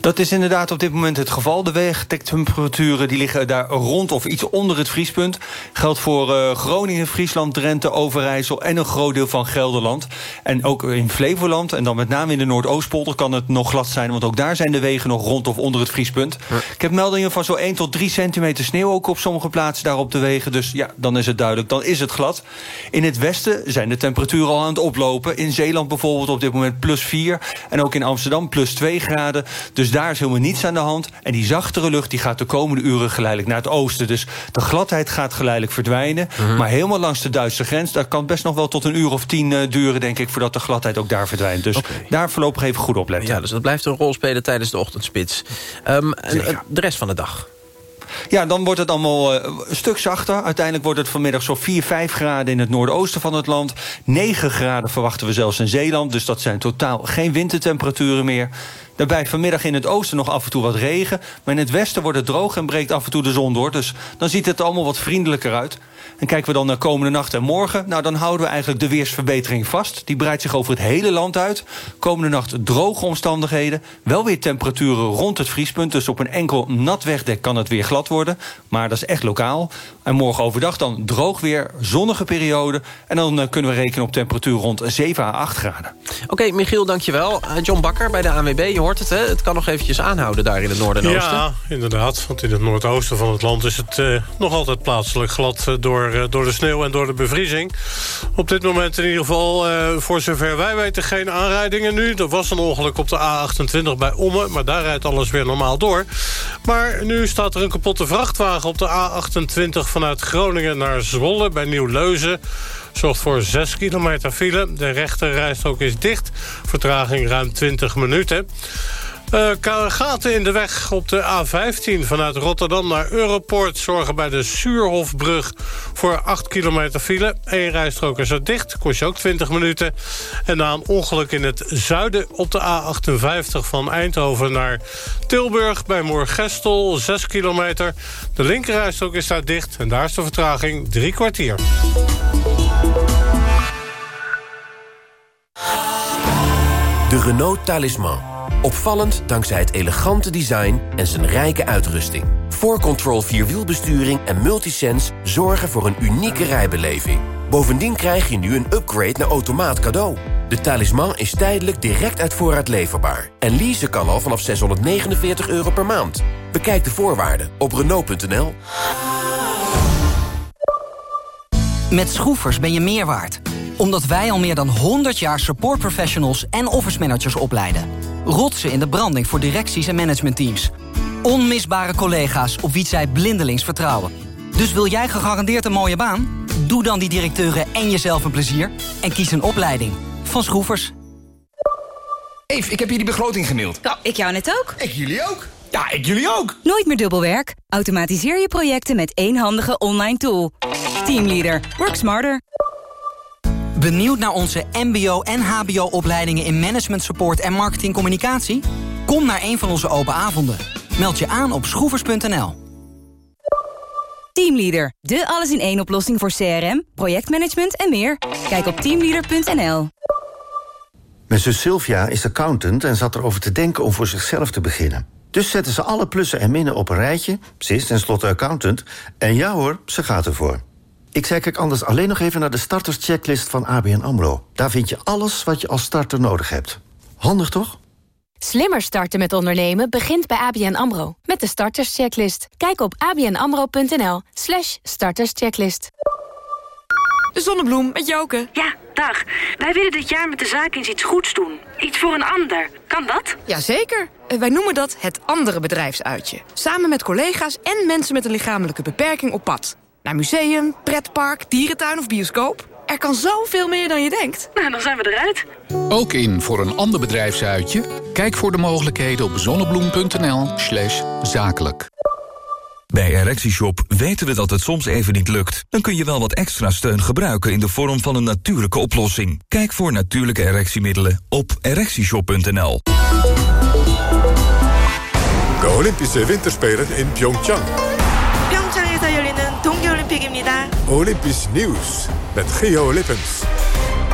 Dat is inderdaad op dit moment het geval. De wegentemperaturen die liggen daar rond of iets onder het vriespunt. Geldt voor uh, Groningen, Friesland, Drenthe, Overijssel... en een groot deel van Gelderland. En ook in Flevoland, en dan met name in de Noordoostpolder... kan het nog glad zijn, want ook daar zijn de wegen nog rond of onder het vriespunt. Ik heb meldingen van zo'n 1 tot 3 centimeter sneeuw... ook op sommige plaatsen daar op de wegen. Dus ja, dan is het duidelijk, dan is het glad. In het westen zijn de temperaturen al aan het oplopen. In Zeeland bijvoorbeeld op dit moment plus 4. En ook in Amsterdam plus 2 graden. Dus daar is helemaal niets aan de hand. En die zachtere lucht die gaat de komende uren geleidelijk naar het oosten. Dus de gladheid gaat geleidelijk verdwijnen. Mhm. Maar helemaal langs de Duitse grens... dat kan best nog wel tot een uur of tien uh, duren, denk ik... voordat de gladheid ook daar verdwijnt. Dus daar voorlopig even goed op letten. Ja, dus dat blijft een rol spelen tijdens de ochtendspits. Um, en, de rest van de dag? Ja, dan wordt het allemaal uh, een stuk zachter. Uiteindelijk wordt het vanmiddag zo'n 4, 5 graden in het noordoosten van het land. 9 graden verwachten we zelfs in Zeeland. Dus dat zijn totaal geen wintertemperaturen meer. Daarbij vanmiddag in het oosten nog af en toe wat regen. Maar in het westen wordt het droog en breekt af en toe de zon door. Dus dan ziet het allemaal wat vriendelijker uit. En kijken we dan naar komende nacht en morgen... nou, dan houden we eigenlijk de weersverbetering vast. Die breidt zich over het hele land uit. Komende nacht droge omstandigheden. Wel weer temperaturen rond het vriespunt. Dus op een enkel nat wegdek kan het weer glad worden. Maar dat is echt lokaal. En morgen overdag dan droog weer, zonnige periode. En dan uh, kunnen we rekenen op temperatuur rond 7 à 8 graden. Oké, Michiel, dankjewel. Uh, John Bakker bij de ANWB, je hoort het, hè? Het kan nog eventjes aanhouden daar in het noorden en oosten. Ja, inderdaad. Want in het noordoosten van het land is het uh, nog altijd plaatselijk glad... door eh, door de sneeuw en door de bevriezing. Op dit moment in ieder geval, voor zover wij weten, geen aanrijdingen nu. Er was een ongeluk op de A28 bij Ommen, maar daar rijdt alles weer normaal door. Maar nu staat er een kapotte vrachtwagen op de A28 vanuit Groningen naar Zwolle bij Nieuw-Leuzen zorgt voor 6 kilometer file. De rechterrijstrook is dicht. Vertraging ruim 20 minuten. Uh, gaten in de weg op de A15 vanuit Rotterdam naar Europoort... zorgen bij de Suurhofbrug voor 8 kilometer file. Eén rijstrook is er dicht, kost je ook 20 minuten. En na een ongeluk in het zuiden op de A58 van Eindhoven naar Tilburg... bij Moorgestel, 6 kilometer. De linkerrijstrook is daar dicht en daar is de vertraging drie kwartier. De Renault Talisman. Opvallend dankzij het elegante design en zijn rijke uitrusting. 4Control Vierwielbesturing en Multisense zorgen voor een unieke rijbeleving. Bovendien krijg je nu een upgrade naar automaat cadeau. De talisman is tijdelijk direct uit voorraad leverbaar. En leasen kan al vanaf 649 euro per maand. Bekijk de voorwaarden op Renault.nl. Met Schroefers ben je meer waard. Omdat wij al meer dan 100 jaar support professionals en office managers opleiden. Rotsen in de branding voor directies en managementteams. Onmisbare collega's op wie zij blindelings vertrouwen. Dus wil jij gegarandeerd een mooie baan? Doe dan die directeuren en jezelf een plezier. En kies een opleiding. Van Schroefers. Eve, ik heb je die begroting gemaild. Ja, ik jou net ook. Ik jullie ook. Ja, ik jullie ook. Nooit meer dubbelwerk. Automatiseer je projecten met één handige online tool. Teamleader. Work smarter. Benieuwd naar onze mbo- en hbo-opleidingen in management support en marketing communicatie? Kom naar een van onze open avonden. Meld je aan op schroevers.nl. Teamleader. De alles-in-één oplossing voor CRM, projectmanagement en meer. Kijk op teamleader.nl. Mijn zus Sylvia is accountant en zat erover te denken om voor zichzelf te beginnen. Dus zetten ze alle plussen en minnen op een rijtje. Ze is tenslotte accountant. En ja hoor, ze gaat ervoor. Ik zei kijk anders alleen nog even naar de starterschecklist van ABN AMRO. Daar vind je alles wat je als starter nodig hebt. Handig toch? Slimmer starten met ondernemen begint bij ABN AMRO. Met de starterschecklist. Kijk op abnamro.nl slash starterschecklist. De zonnebloem met Joke. Ja, dag. Wij willen dit jaar met de zaak eens iets goeds doen. Iets voor een ander. Kan dat? Jazeker. Eh, Wij noemen dat het andere bedrijfsuitje. Samen met collega's en mensen met een lichamelijke beperking op pad. Naar museum, pretpark, dierentuin of bioscoop. Er kan zoveel meer dan je denkt. Nou, dan zijn we eruit. Ook in voor een ander bedrijfsuitje? Kijk voor de mogelijkheden op zonnebloem.nl slash zakelijk. Bij ErectieShop weten we dat het soms even niet lukt. Dan kun je wel wat extra steun gebruiken in de vorm van een natuurlijke oplossing. Kijk voor natuurlijke erectiemiddelen op ErectieShop.nl. De Olympische Winterspelen in Pyeongchang. Olympisch nieuws met Geo Lippens.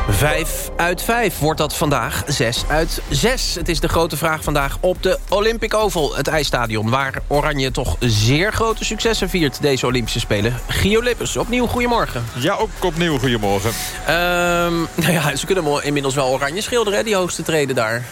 Vijf uit vijf wordt dat vandaag. Zes uit zes. Het is de grote vraag vandaag op de Olympic Oval, het ijsstadion... waar Oranje toch zeer grote successen viert deze Olympische Spelen. Gio Lippens, opnieuw goedemorgen. Ja, ook opnieuw goedemorgen. Ehm, [laughs] nou ja, ze kunnen inmiddels wel oranje schilderen, hè, die hoogste treden daar.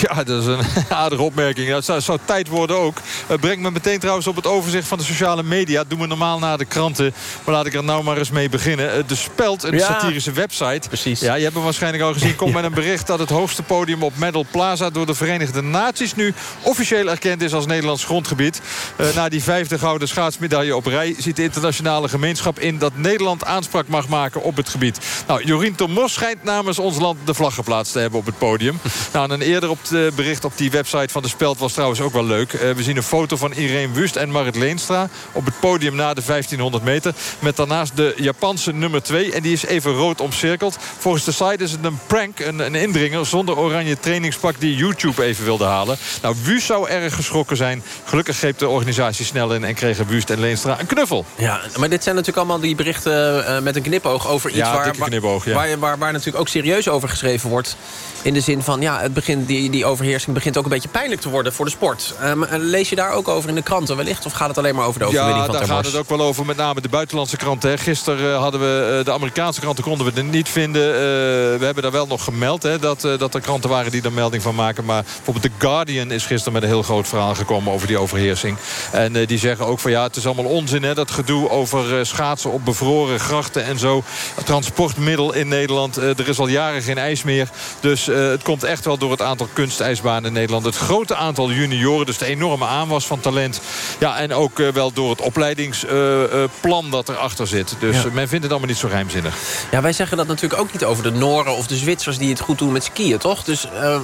Ja, dat is een [laughs] aardige opmerking. Dat zou, zou tijd worden ook. Uh, brengt me meteen trouwens op het overzicht van de sociale media. Dat doen we normaal naar de kranten. Maar laat ik er nou maar eens mee beginnen. Uh, de Speld, een Ja. satirische website. Precies. Ja, je hebt hem waarschijnlijk al gezien. Komt [laughs] met een bericht dat het hoogste podium op Medal Plaza... door de Verenigde Naties nu officieel erkend is als Nederlands grondgebied. Uh, na die vijfde gouden schaatsmedaille op rij... ziet de internationale gemeenschap in dat Nederland aanspraak mag maken op het gebied. Nou, Jorien Tomos schijnt namens ons land de vlag geplaatst te hebben op het podium. [laughs] nou, en een eerder op het bericht op die website van de Speld was trouwens ook wel leuk. Eh, we zien een foto van Irene Wust en Marit Leenstra op het podium na de 1500 meter. Met daarnaast de Japanse nummer 2. En die is even rood omcirkeld. Volgens de site is het een prank, een, een indringer zonder oranje trainingspak die YouTube even wilde halen. Nou, Wust zou erg geschrokken zijn. Gelukkig greep de organisatie snel in en kregen Wust en Leenstra een knuffel. Ja, maar dit zijn natuurlijk allemaal die berichten eh, met een knipoog over iets Ja, waar, dikke knipoog, ja. waar, waar, waar natuurlijk ook serieus over geschreven wordt. In de zin van, ja, het begint, die, die overheersing begint ook een beetje pijnlijk te worden voor de sport. Ehm, lees je daar ook over in de kranten wellicht? Of gaat het alleen maar over de overwinning Ja, van daar Ter gaat het ook wel over. Met name de buitenlandse kranten. hè. Gisteren eh, hadden we eh, de Amerikaanse kranten konden we er niet vinden. Eh, we hebben daar wel nog gemeld hè, dat, eh, dat er kranten waren die er melding van maken. Maar bijvoorbeeld The Guardian is gisteren met een heel groot verhaal gekomen over die overheersing. En eh, die zeggen ook van ja, het is allemaal onzin hè, dat gedoe over eh, schaatsen op bevroren grachten en zo. Transportmiddel in Nederland. Eh, er is al jaren geen ijs meer. Dus eh, het komt echt wel door het aantal kunstijsbanen in Nederland. Het grote aantal junioren, dus de enorme aanwas van talent. Ja, en ook eh, wel door het opleidingsplan dat erachter zit. Dus Ja. eh, men vindt het allemaal niet zo geheimzinnig. Ja, wij zeggen dat natuurlijk ook niet over de Noren of de Zwitsers... die het goed doen met skiën, toch? Dus eh, eh,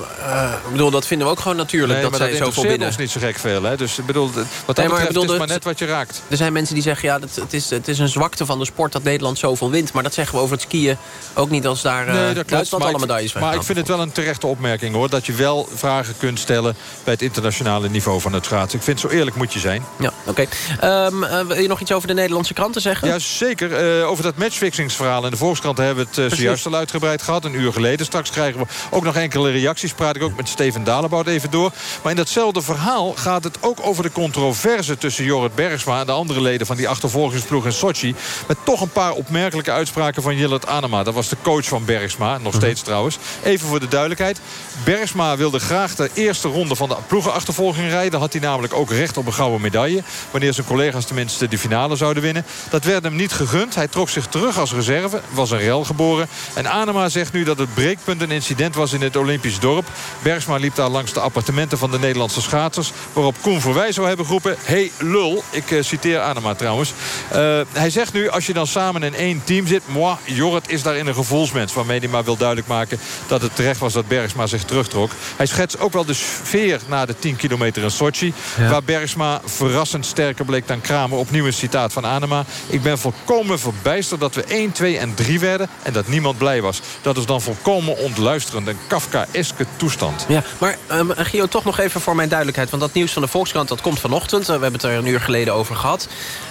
ik bedoel, dat vinden we ook gewoon natuurlijk... Nee, dat maar zij dat zoveel binnen. ons niet zo gek veel. Hè? Dus ik bedoel, wat dat Nee, maar betreft, bedoel, is maar net wat je raakt. Er zijn mensen die zeggen, ja, dat, het, is, het is een zwakte van de sport... dat Nederland zoveel wint. Maar dat zeggen we over het skiën ook niet als daar eh Nee, dat. Duitsland Maar alle medailles Maar weggaan. ik vind het wel een terechte opmerking hoor. Dat je wel wel vragen kunt stellen... bij het internationale niveau van het schaatsen. Ik vind zo eerlijk moet je zijn. Ja, oké. Ehm, eh, wil je nog iets over de Nederlandse kranten zeggen? Ja, zeker. Uh, over dat matchfixingsverhaal in de Volkskrant hebben we het uh, zojuist al uitgebreid gehad. Een uur geleden. Straks krijgen we ook nog enkele reacties. Praat ik ook met Steven Dalebout even door. Maar in datzelfde verhaal gaat het ook over de controverse... tussen Jorrit Bergsma en de andere leden van die achtervolgingsploeg in Sochi. Met toch een paar opmerkelijke uitspraken van Jillet Anema. Dat was de coach van Bergsma, nog steeds trouwens. Even voor de duidelijkheid. Bergsma wilde graag de eerste ronde van de ploegenachtervolging rijden. Dan had hij namelijk ook recht op een gouden medaille. Wanneer zijn collega's tenminste de finale zouden winnen. Dat werd hem niet gegund. Hij trok zich terug als reserve. Was een rel geboren. En Anema zegt nu dat het breekpunt een incident was in het Olympisch dorp. Bergsma liep daar langs de appartementen van de Nederlandse schaatsers. Waarop Koen Verwij zou hebben geroepen. Hey lul. Ik uh, citeer Anema trouwens. Uh, hij zegt nu als je dan samen in één team zit. Moi, Jorrit is daarin een gevoelsmens. Waarmee hij maar wil duidelijk maken dat het terecht was dat Bergsma zich terugtrok. Hij schetst ook wel de sfeer na de 10 kilometer in Sochi. Ja. Waar Bergsma verrassend sterker bleek dan Kramer. Opnieuw een citaat van Anema. Ik ben volkomen verbijsterd dat we 1, 2 en 3 werden. En dat niemand blij was. Dat is dan volkomen ontluisterend. Een Kafkaeske toestand. Ja, maar um, Gio, toch nog even voor mijn duidelijkheid. Want dat nieuws van de Volkskrant dat komt vanochtend. we hebben het er een uur geleden over gehad.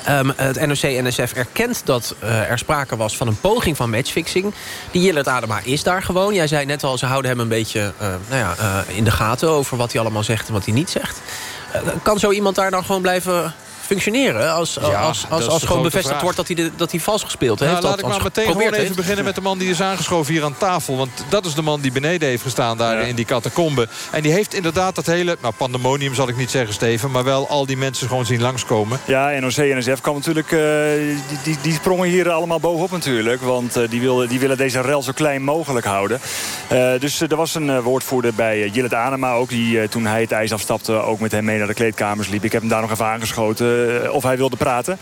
Um, het NOC-NSF erkent dat uh, er sprake was van een poging van matchfixing. Die Jillert Adema is daar gewoon. Jij zei net al, ze houden hem een beetje uh, nou ja, uh, in de gaten... over wat hij allemaal zegt en wat hij niet zegt. kan zo iemand daar dan gewoon blijven functioneren? Als, ja, als, als, als gewoon bevestigd vraag. wordt dat hij, de, dat hij vals gespeeld heeft. Nou, laat dat, ik maar meteen gewoon even beginnen met de man die is aangeschoven hier aan tafel. Want dat is de man die beneden heeft gestaan daar ja. in die catacombe. En die heeft inderdaad dat hele, nou pandemonium zal ik niet zeggen Steven... maar wel al die mensen gewoon zien langskomen. Ja, NOC en NSF kwam natuurlijk, uh, die, die, die, sprongen hier allemaal bovenop natuurlijk. Want uh, die, willen, die willen deze rel zo klein mogelijk houden. Uh, dus er was een woordvoerder bij Jillet Anema ook... die toen hij het ijs afstapte ook met hem mee naar de kleedkamers liep. Ik heb hem daar nog even aangeschoten of hij wilde praten.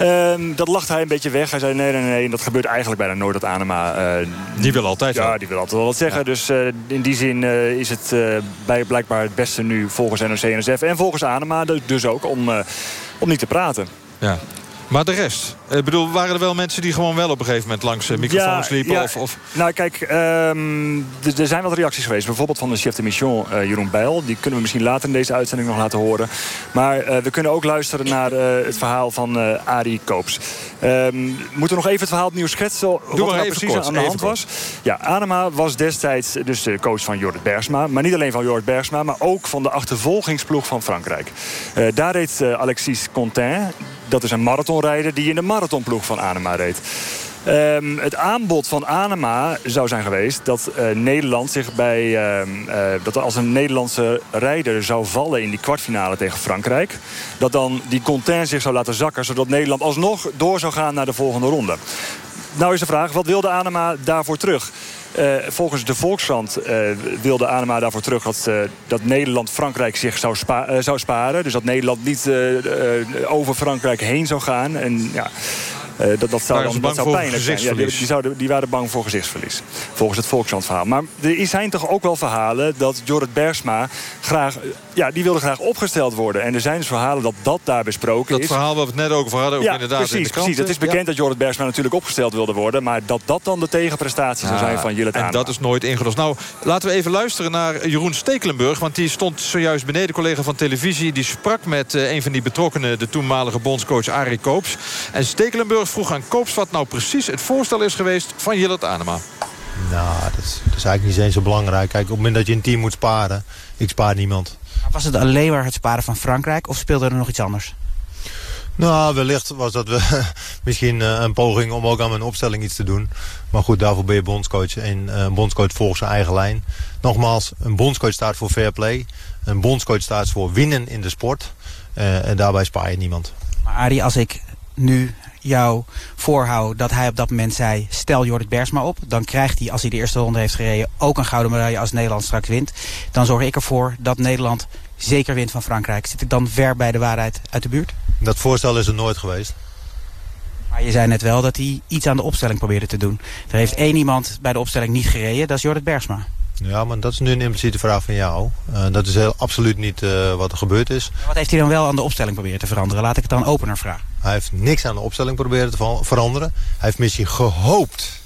Uh, dat lachte hij een beetje weg. Hij zei nee, nee, nee. En dat gebeurt eigenlijk bijna nooit dat Anema... Uh, die wil altijd Ja, wel. die wil altijd wel wat zeggen. Ja. Dus uh, in die zin uh, is het bij, blijkbaar het beste nu volgens NOC-NSF... en volgens Anema dus ook om, om niet te praten. Ja. Maar de rest? Ik bedoel, waren er wel mensen die gewoon wel op een gegeven moment langs uh, microfoons ja, liepen? Ja, of, of... Nou kijk, um, er zijn wat reacties geweest. Bijvoorbeeld van de chef de mission, uh, Jeroen Bijl. Die kunnen we misschien later in deze uitzending nog laten horen. Maar uh, we kunnen ook luisteren naar het verhaal van Arie Koops. Um, moeten we nog even het verhaal opnieuw schetsen? Doe wat nou precies kort, aan de hand kort. was? Ja, Anema was destijds dus de coach van Jorrit Bergsma. Maar niet alleen van Jorrit Bergsma, maar ook van de achtervolgingsploeg van Frankrijk. daar reed Alexis Contain dat is een marathonrijder die in de marathonploeg van Anema reed. Um, het aanbod van Anema zou zijn geweest dat uh, Nederland zich bij... Uh, uh, dat als een Nederlandse rijder zou vallen in die kwartfinale tegen Frankrijk... dat dan die content zich zou laten zakken... zodat Nederland alsnog door zou gaan naar de volgende ronde. Nou is de vraag, wat wilde Anema daarvoor terug? Uh, volgens de Volkskrant uh, wilde Anema daarvoor terug dat, uh, dat Nederland Frankrijk zich zou, spa zou, sparen. Dus dat Nederland niet over Frankrijk heen zou gaan. En ja, dat, dat zou, dan, dat zou pijnlijk zijn. Ja, die, die, zouden, die waren bang voor gezichtsverlies. Volgens het Volkskrant-verhaal. Maar er zijn toch ook wel verhalen dat Jorrit Bergsma graag... Ja, die wilde graag opgesteld worden. En er zijn dus verhalen dat dat daar besproken dat is. Dat verhaal waar we het net over hadden, ook ja, inderdaad precies, in de krant. precies. Het is bekend ja. dat Jorrit Bergsma natuurlijk opgesteld wilde worden. Maar dat dat dan de tegenprestatie zou zijn van Jillet En dat is nooit ingelost. Nou, laten we even luisteren naar Jeroen Stekelenburg. Want die stond zojuist beneden, collega van televisie. Die sprak met uh, een van die betrokkenen, de toenmalige bondscoach Arie Koops. En Stekelenburg vroeg aan Koops wat nou precies het voorstel is geweest van Jillet Anema. Nou, dat is, dat is eigenlijk niet eens zo belangrijk. Kijk, op het moment dat je een team moet sparen, ik spaar niemand. Was het alleen maar het sparen van Frankrijk of speelde er nog iets anders? Nou, wellicht was dat we [laughs] misschien uh, een poging om ook aan mijn opstelling iets te doen. Maar goed, daarvoor ben je bondscoach. En uh, een bondscoach volgt zijn eigen lijn. Nogmaals, een bondscoach staat voor fair play. Een bondscoach staat voor winnen in de sport. Uh, en daarbij spaar je niemand. Maar Arie, als ik nu jou voorhoud dat hij op dat moment zei... stel Jorrit Bergsma op, dan krijgt hij, als hij de eerste ronde heeft gereden... ook een gouden medaille als Nederland straks wint. Dan zorg ik ervoor dat Nederland zeker wint van Frankrijk. Zit ik dan ver bij de waarheid uit de buurt? Dat voorstel is er nooit geweest. Maar je zei net wel dat hij iets aan de opstelling probeerde te doen. Er heeft één iemand bij de opstelling niet gereden, dat is Jorrit Bergsma. Ja, maar dat is nu een impliciete vraag van jou. Uh, dat is heel, absoluut niet uh, wat er gebeurd is. Wat heeft hij dan wel aan de opstelling proberen te veranderen? Laat ik het dan opener vragen. Hij heeft niks aan de opstelling proberen te veranderen. Hij heeft misschien gehoopt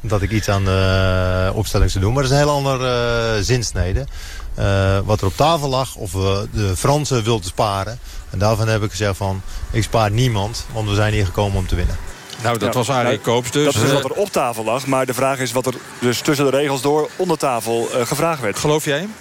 dat ik iets aan de opstelling zou doen. Maar dat is een heel andere uh, zinsnede. eh, wat er op tafel lag, of we de Fransen wilden sparen. En daarvan heb ik gezegd van, ik spaar niemand, want we zijn hier gekomen om te winnen. Nou, dat Ja, was nou, Koops dus. Dat is Eh, wat er op tafel lag. Maar de vraag is wat er dus tussen de regels door onder tafel eh, gevraagd werd. Geloof jij hem?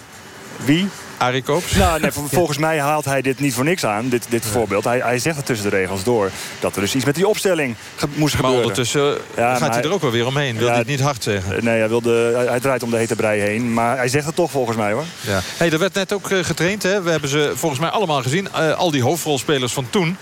Wie? Arie Koops? Nou, nee, [laughs] vol- volgens mij haalt hij dit niet voor niks aan, dit, dit voorbeeld. Hij, hij zegt het tussen de regels door. Dat er dus iets met die opstelling ge- moest Maar gebeuren. ondertussen Ja, gaat maar hij er ook wel weer omheen. Wil Ja, hij het niet hard zeggen? Eh, Nee, hij, wilde, hij, hij draait om de hete brei heen. Maar hij zegt het toch volgens mij hoor. Ja. Hey, er werd net ook eh, getraind. Hè? We hebben ze volgens mij allemaal gezien. Eh, al die hoofdrolspelers van toen.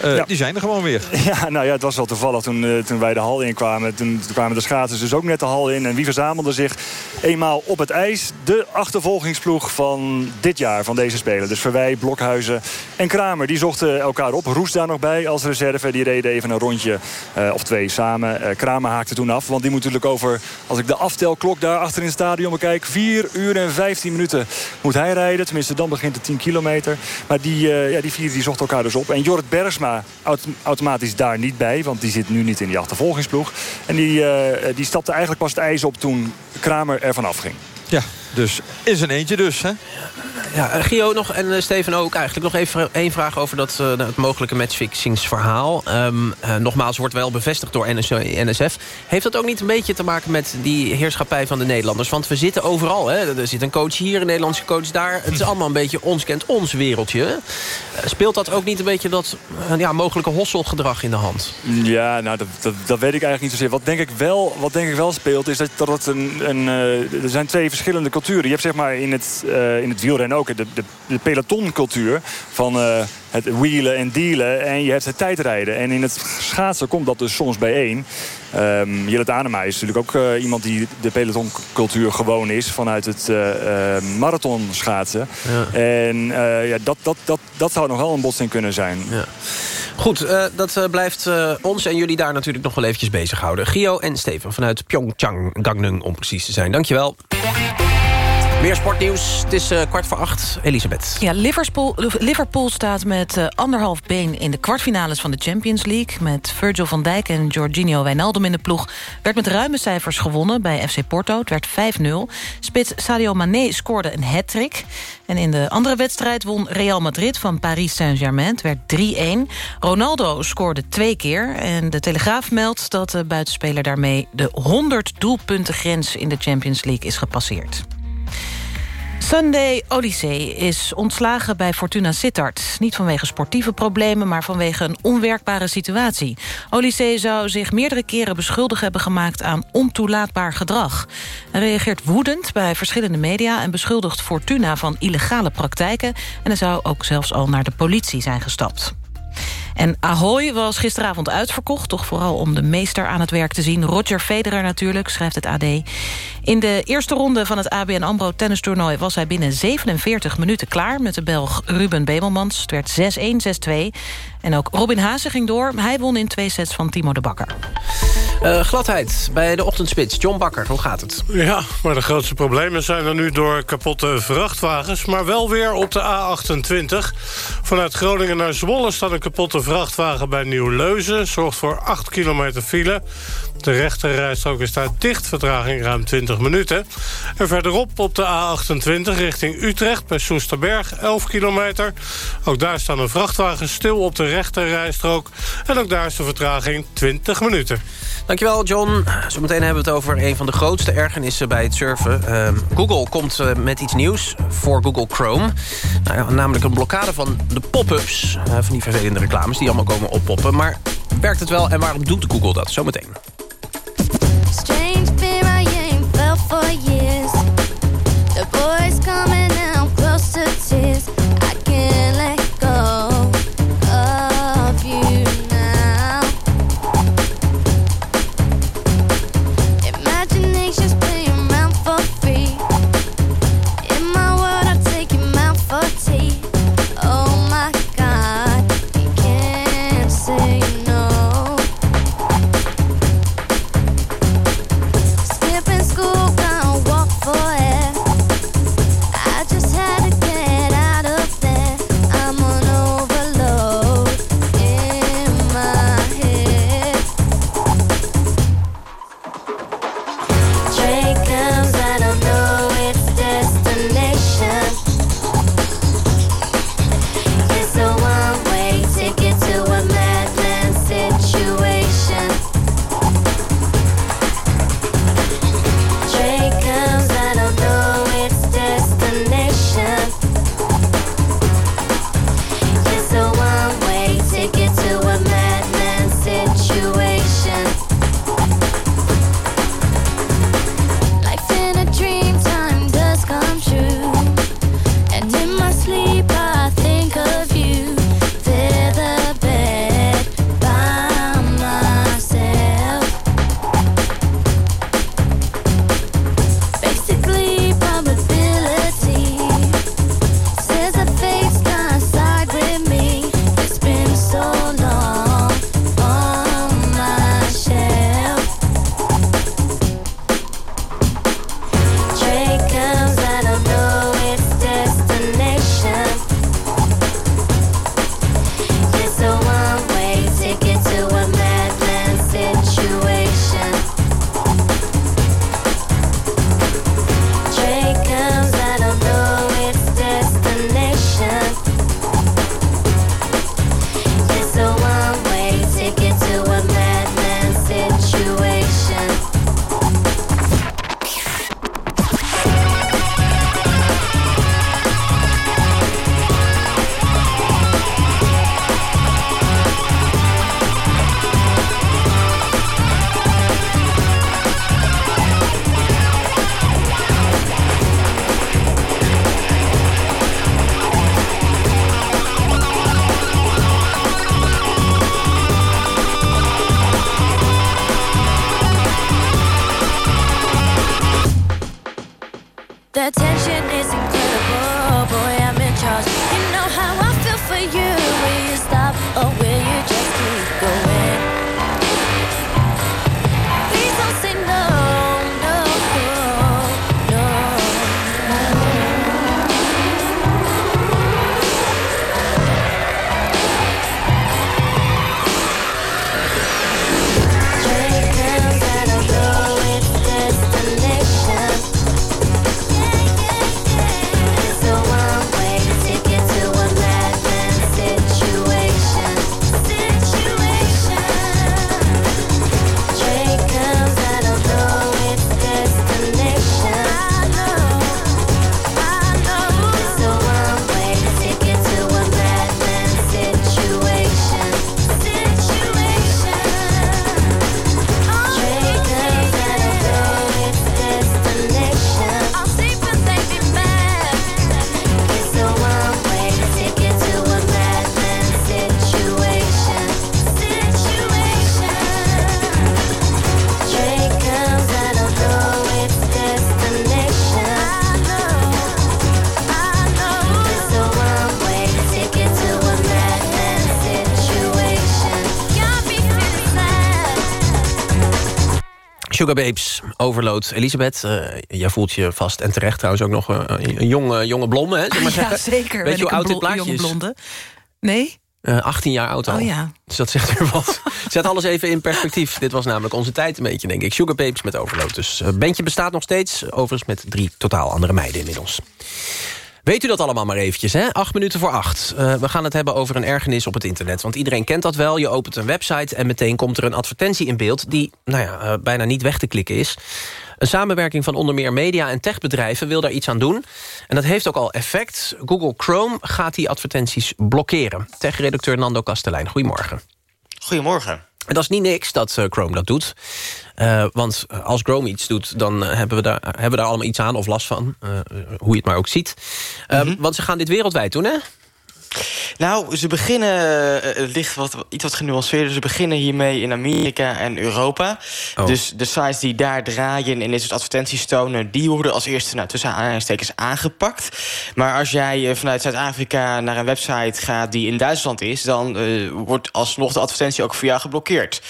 Eh, Die zijn er gewoon weer. [laughs] Ja, nou ja, het was wel toevallig toen, eh, toen wij de hal inkwamen. Toen, toen kwamen de schaatsers dus ook net de hal in. En wie verzamelde zich eenmaal op het ijs? De achtervolgingsploeg van dit jaar, van deze spelen. Dus Verwij, Blokhuizen en Kramer. Die zochten elkaar op. Roes daar nog bij als reserve. Die reden even een rondje eh, of twee samen. Kramer haakte toen af. Want die moet natuurlijk over, als ik de aftelklok daar achter in het stadion bekijk... 4 uur en 15 minuten moet hij rijden. Tenminste, dan begint de 10 kilometer. Maar die, ja, die vier die zochten elkaar dus op. En Jorrit Bergsma aut- automatisch daar niet bij. Want die zit nu niet in die achtervolgingsploeg. En die, eh, die stapte eigenlijk pas het ijs op toen Kramer er vanaf ging. Ja, dus in zijn eentje dus. Hè? Ja, Gio nog en eh, Steven ook. Eigenlijk nog even één vraag over dat, eh, het mogelijke matchfixingsverhaal. Ehm, eh, nogmaals, wordt wel bevestigd door NS NSF. Heeft dat ook niet een beetje te maken met die heerschappij van de Nederlanders? Want we zitten overal. Hè? Er zit een coach hier, een Nederlandse coach daar. Het is [laughs] allemaal een beetje ons kent ons wereldje. Speelt dat ook niet een beetje dat ja, mogelijke hosselgedrag in de hand? Ja, nou, dat, dat, dat weet ik eigenlijk niet zozeer. Wat denk ik wel, wat denk ik wel speelt, is dat, dat het een... een eh, er zijn twee verschillende culturen. Je hebt zeg maar in het, eh, in het wielrennen ook de, de, de pelotoncultuur van eh, het wheelen en dealen. En je hebt het tijdrijden. En in het schaatsen komt dat dus soms bijeen. Um, Jillet Anema is natuurlijk ook eh, iemand die de pelotoncultuur gewoon is... vanuit het marathon schaatsen. En eh, ja, dat, dat, dat, dat zou nog wel een botsing kunnen zijn. Ja. Goed, dat blijft ons en jullie daar natuurlijk nog wel eventjes bezighouden. Gio en Steven vanuit Pyeongchang, Gangneung om precies te zijn. Dankjewel. Meer sportnieuws. Het is eh, kwart voor acht. Elisabeth. Ja, Liverpool, Liverpool staat met eh, anderhalf been in de kwartfinales van de Champions League. Met Virgil van Dijk en Jorginho Wijnaldum in de ploeg. Werd met ruime cijfers gewonnen bij FC Porto. Het werd 5-0. Spits Sadio Mané scoorde een hat-trick. En in de andere wedstrijd won Real Madrid van Paris Saint-Germain. Het werd 3-1. Ronaldo scoorde twee keer. En de Telegraaf meldt dat de buitenspeler daarmee... de 100 doelpunten grens in de Champions League is gepasseerd. Sunday Odyssey is ontslagen bij Fortuna Sittard. Niet vanwege sportieve problemen, maar vanwege een onwerkbare situatie. Odyssey zou zich meerdere keren beschuldigd hebben gemaakt... aan ontoelaatbaar gedrag. Hij reageert woedend bij verschillende media... en beschuldigt Fortuna van illegale praktijken... en hij zou ook zelfs al naar de politie zijn gestapt. En Ahoy was gisteravond uitverkocht, toch vooral om de meester aan het werk te zien. Roger Federer natuurlijk, schrijft het AD. In de eerste ronde van het ABN AMRO tennistoernooi... was hij binnen 47 minuten klaar met de Belg Ruben Bemelmans. Het werd 6-1, 6-2. En ook Robin Haase ging door. Hij won in twee sets van Timo de Bakker. Uh, gladheid bij de ochtendspits. John Bakker, hoe gaat het? Ja, maar de grootste problemen zijn er nu door kapotte vrachtwagens... maar wel weer op de A28. Vanuit Groningen naar Zwolle staat een kapotte vrachtwagen bij Nieuw-Leuzen. Zorgt voor 8 kilometer file. De rechterrijstrook is daar dicht, vertraging ruim 20 minuten. En verderop op de A28 richting Utrecht bij Soesterberg, 11 kilometer. Ook daar staan een vrachtwagen stil op de rechterrijstrook. En ook daar is de vertraging 20 minuten. Dankjewel, John. Zometeen hebben we het over een van de grootste ergernissen bij het surfen. Uh, Google komt uh, met iets nieuws voor Google Chrome. Nou namelijk een blokkade van de pop-ups. Uh, van die vervelende reclames die allemaal komen oppoppen. Maar werkt het wel en waarom doet Google dat? Zometeen. Sugar Babes, Overload. Elisabeth, eh, jij voelt je vast en terecht trouwens ook nog eh, een, jonge, jonge blonde, hè? Zeg maar [laughs] Ja, zeker. Weet je hoe oud dit plaatje is? blonde. Nee? Eh, 18 jaar oud al. Oh ja. Dus dat zegt weer wat. [laughs] Zet alles even in perspectief. Dit was namelijk onze tijd een beetje, denk ik. Sugar Babes met Overload. Dus bandje bestaat nog steeds. Overigens met drie totaal andere meiden inmiddels. Weet u dat allemaal maar eventjes, hè? Acht minuten voor acht. Eh, we gaan het hebben over een ergernis op het internet. Want iedereen kent dat wel. Je opent een website en meteen komt er een advertentie in beeld... die nou ja, eh, bijna niet weg te klikken is. Een samenwerking van onder meer media- en techbedrijven wil daar iets aan doen. En dat heeft ook al effect. Google Chrome gaat die advertenties blokkeren. Tech-redacteur Nando Kastelein, goedemorgen. Goedemorgen. En dat is niet niks dat eh, Chrome dat doet. Eh, want eh, als Chrome iets doet, dan hebben we, daar, hebben we daar allemaal iets aan of last van. hoe je het maar ook ziet. Eh, Want ze gaan dit wereldwijd doen, hè? Nou, ze beginnen, eh, het ligt wat, iets wat genuanceerder... ze beginnen hiermee in Amerika en Europa. Oh. Dus de sites die daar draaien en dit soort advertenties tonen... die worden als eerste nou, tussen aanhalingstekens aangepakt. Maar als jij eh, vanuit Zuid-Afrika naar een website gaat die in Duitsland is... dan eh, wordt alsnog de advertentie ook voor jou geblokkeerd.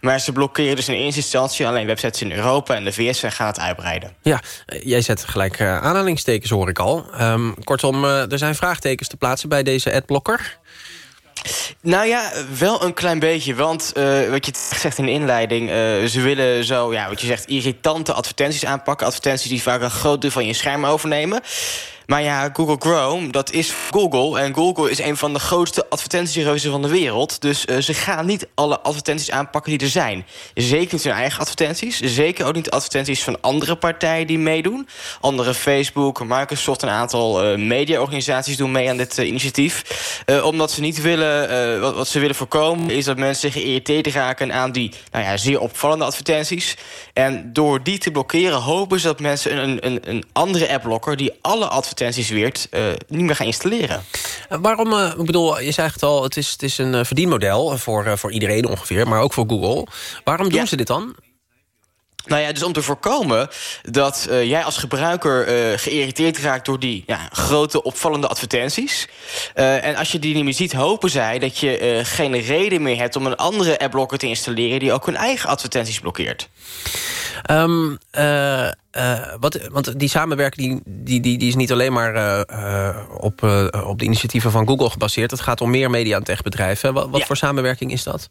Maar ze blokkeren dus in eerste instantie alleen websites in Europa... en de VS en gaan het uitbreiden. Ja, jij zet gelijk aanhalingstekens, hoor ik al. Ehm, kortom, er zijn vraagtekens te plaatsen bij deze adblocker. Nou ja, wel een klein beetje. Want eh, wat je zegt in de inleiding... eh, ze willen zo, ja, wat je zegt, irritante advertenties aanpakken. Advertenties die vaak een groot deel van je scherm overnemen. Maar ja, Google Chrome, dat is Google. En Google is een van de grootste advertentiereuzen van de wereld. Dus eh, ze gaan niet alle advertenties aanpakken die er zijn. Zeker niet hun eigen advertenties. Zeker ook niet advertenties van andere partijen die meedoen. Andere Facebook, Microsoft, een aantal eh, mediaorganisaties doen mee aan dit eh, initiatief. Omdat ze niet willen, wat, wat ze willen voorkomen... is dat mensen geïrriteerd raken aan die nou ja, zeer opvallende advertenties. En door die te blokkeren hopen ze dat mensen een, een, een andere appblokker... die alle advertenties weert, eh, niet meer gaan installeren. Eh, waarom, eh, ik bedoel, je zei het al, het is, het is een verdienmodel voor, voor iedereen ongeveer, maar ook voor Google. Waarom doen ze dit dan? Nou ja, dus om te voorkomen dat eh, jij als gebruiker eh, geïrriteerd raakt door die ja, grote opvallende advertenties. Eh, en als je die niet meer ziet, hopen zij dat je geen reden meer hebt om een andere appblokker te installeren die ook hun eigen advertenties blokkeert. Ehm, eh, eh, wat, want die samenwerking die, die, die, is niet alleen maar op, op de initiatieven van Google gebaseerd. Het gaat om meer media- en techbedrijven. Wat, wat Ja. voor samenwerking is dat?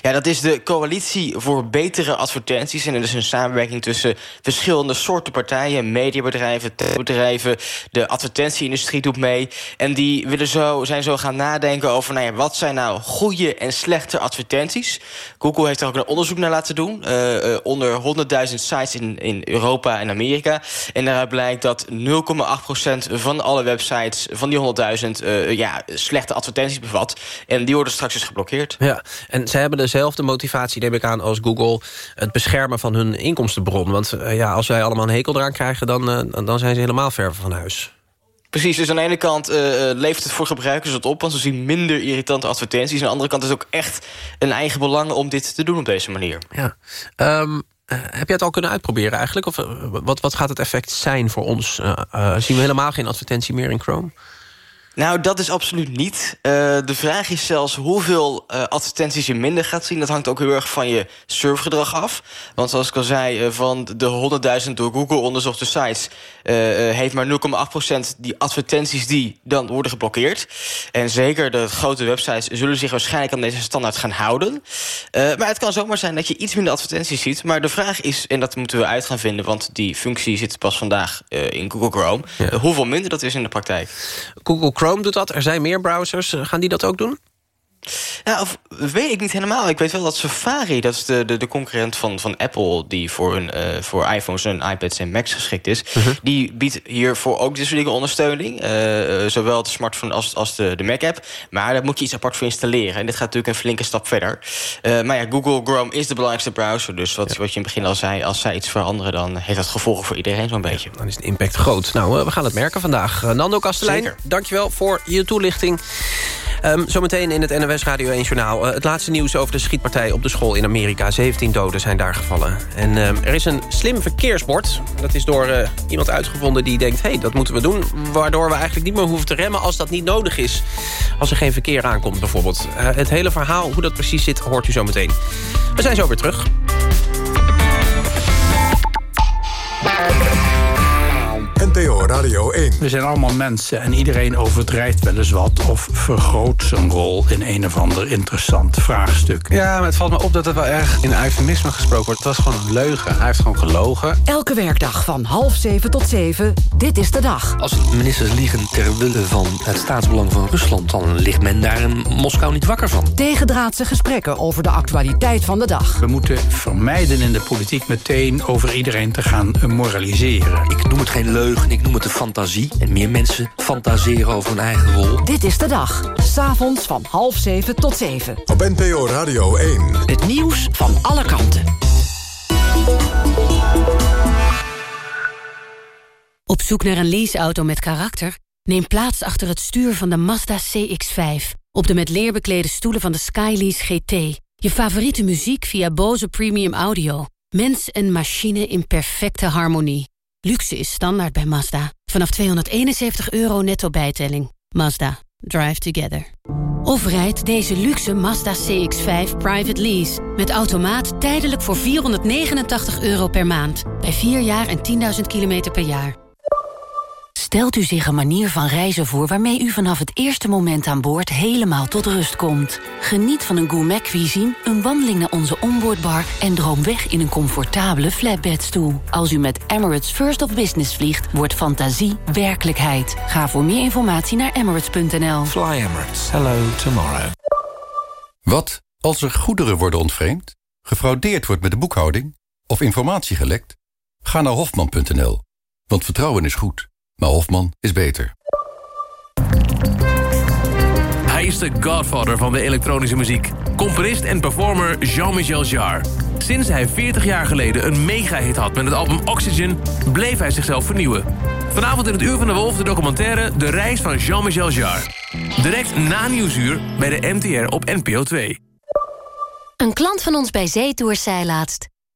Ja, dat is de coalitie voor betere advertenties. En dat is een samenwerking tussen verschillende soorten partijen... mediabedrijven, techbedrijven, de advertentieindustrie doet mee. En die willen zo, zijn zo gaan nadenken over... Nou ja, wat zijn nou goede en slechte advertenties. Google heeft er ook een onderzoek naar laten doen... eh, eh, onder 100.000 sites in, in Europa en Amerika. En daaruit blijkt dat 0,8% van alle websites van die 100.000... eh, ja, slechte advertenties bevat. En die worden straks dus geblokkeerd. Ja, en hebben dezelfde motivatie, neem ik aan, als Google... het beschermen van hun inkomstenbron. Want eh, ja, als wij allemaal een hekel eraan krijgen... dan, eh, dan zijn ze helemaal ver van huis. Precies, dus aan de ene kant eh, levert het voor gebruikers wat op... want ze zien minder irritante advertenties. Aan de andere kant is het ook echt een eigen belang om dit te doen op deze manier. Ja. Ehm, Eh, heb jij het al kunnen uitproberen eigenlijk? Of wat, wat gaat het effect zijn voor ons? Zien we helemaal geen advertentie meer in Chrome? Nou, dat is absoluut niet. Eh, de vraag is zelfs hoeveel eh, advertenties je minder gaat zien. Dat hangt ook heel erg van je surfgedrag af. Want zoals ik al zei, eh, van de 100.000 door Google onderzochte sites... heeft maar 0,8% die advertenties die dan worden geblokkeerd. En zeker de grote websites zullen zich waarschijnlijk aan deze standaard gaan houden. Maar het kan zomaar zijn dat je iets minder advertenties ziet. Maar de vraag is, en dat moeten we uit gaan vinden... want die functie zit pas vandaag in Google Chrome... hoeveel minder dat is in de praktijk. Google Chrome doet dat. Er zijn meer browsers. Gaan die dat ook doen? Ja, of weet ik niet helemaal. Ik weet wel dat Safari, dat is de, de, de concurrent van, van Apple... die voor, hun, eh, voor iPhones en iPads en Macs geschikt is... die biedt hiervoor ook dit soort dingen ondersteuning. Eh, eh, zowel de smartphone als, als de, de Mac-app. Maar daar moet je iets apart voor installeren. En dit gaat natuurlijk een flinke stap verder. Maar ja, Google Chrome is de belangrijkste browser. Dus wat, wat je in het begin al zei, als zij iets veranderen... dan heeft dat gevolgen voor iedereen zo'n beetje. Dan is de impact groot. Nou, we gaan het merken vandaag. Nando Kastelein, Zeker. dankjewel voor je toelichting. Ehm, zometeen in het NOS Radio 1 Journaal. eh, het laatste nieuws over de schietpartij op de school in Amerika. 17 doden zijn daar gevallen. En ehm, er is een slim verkeersbord. Dat is door eh, iemand uitgevonden die denkt... hé, hey, dat moeten we doen. Waardoor we eigenlijk niet meer hoeven te remmen als dat niet nodig is. Als er geen verkeer aankomt bijvoorbeeld. Eh, het hele verhaal, hoe dat precies zit, hoort u zometeen. We zijn zo weer terug. NPO Radio 1. We zijn allemaal mensen en iedereen overdrijft wel eens wat... of vergroot zijn rol in een of ander interessant vraagstuk. Ja, maar het valt me op dat het wel erg in eufemisme gesproken wordt. Het was gewoon een leugen. Hij heeft gewoon gelogen. Elke werkdag van half zeven tot zeven, dit is de dag. Als ministers liegen ter wille van het staatsbelang van Rusland... dan ligt men daar in Moskou niet wakker van. Tegendraadse gesprekken over de actualiteit van de dag. We moeten vermijden in de politiek meteen over iedereen te gaan moraliseren. Ik noem het geen leugen, ik noem het een fantasie. En meer mensen fantaseren over hun eigen rol. Dit is de dag. S'avonds van half zeven tot zeven. Op NPO Radio 1. Het nieuws van alle kanten. Op zoek naar een leaseauto met karakter? Neem plaats achter het stuur van de Mazda CX-5. Op de met leer beklede stoelen van de Skylease GT. Je favoriete muziek via Bose Premium Audio. Mens en machine in perfecte harmonie. Luxe is standaard bij Mazda. Vanaf 271 euro netto bijtelling. Mazda. Drive together. Of rijd deze luxe Mazda CX-5 private lease. Met automaat tijdelijk voor 489 euro per maand. Bij 4 jaar en 10.000 kilometer per jaar. Stelt u zich een manier van reizen voor... waarmee u vanaf het eerste moment aan boord helemaal tot rust komt. Geniet van een gourmet cuisine, een wandeling naar onze onboardbar... en droom weg in een comfortabele flatbedstoel. Als u met Emirates First of Business vliegt, wordt fantasie werkelijkheid. Ga voor meer informatie naar emirates.nl. Fly Emirates. Hello tomorrow. Wat als er goederen worden ontvreemd, gefraudeerd wordt met de boekhouding of informatie gelekt? Ga naar hofman.nl, want vertrouwen is goed, maar Hofman is beter. Hij is de godfather van de elektronische muziek. Componist en performer Jean-Michel Jarre. Sinds hij 40 jaar geleden een mega-hit had met het album Oxygen... bleef hij zichzelf vernieuwen. Vanavond in het Uur van de Wolf de documentaire De Reis van Jean-Michel Jarre. Direct na Nieuwsuur bij de NTR op NPO 2. Een klant van ons bij Zeetours zei laatst...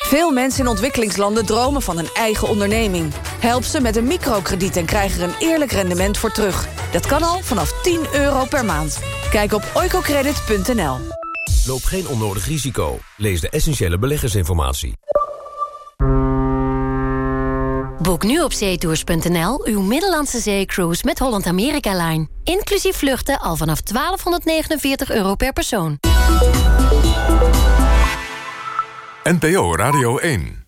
Veel mensen in ontwikkelingslanden dromen van een eigen onderneming. Help ze met een microkrediet en krijg er een eerlijk rendement voor terug. Dat kan al vanaf 10 euro per maand. Kijk op oicocredit.nl. Loop geen onnodig risico. Lees de essentiële beleggersinformatie. Boek nu op zeetours.nl uw Middellandse zeecruise met Holland America Line. Inclusief vluchten al vanaf 1249 euro per persoon. NPO Radio 1.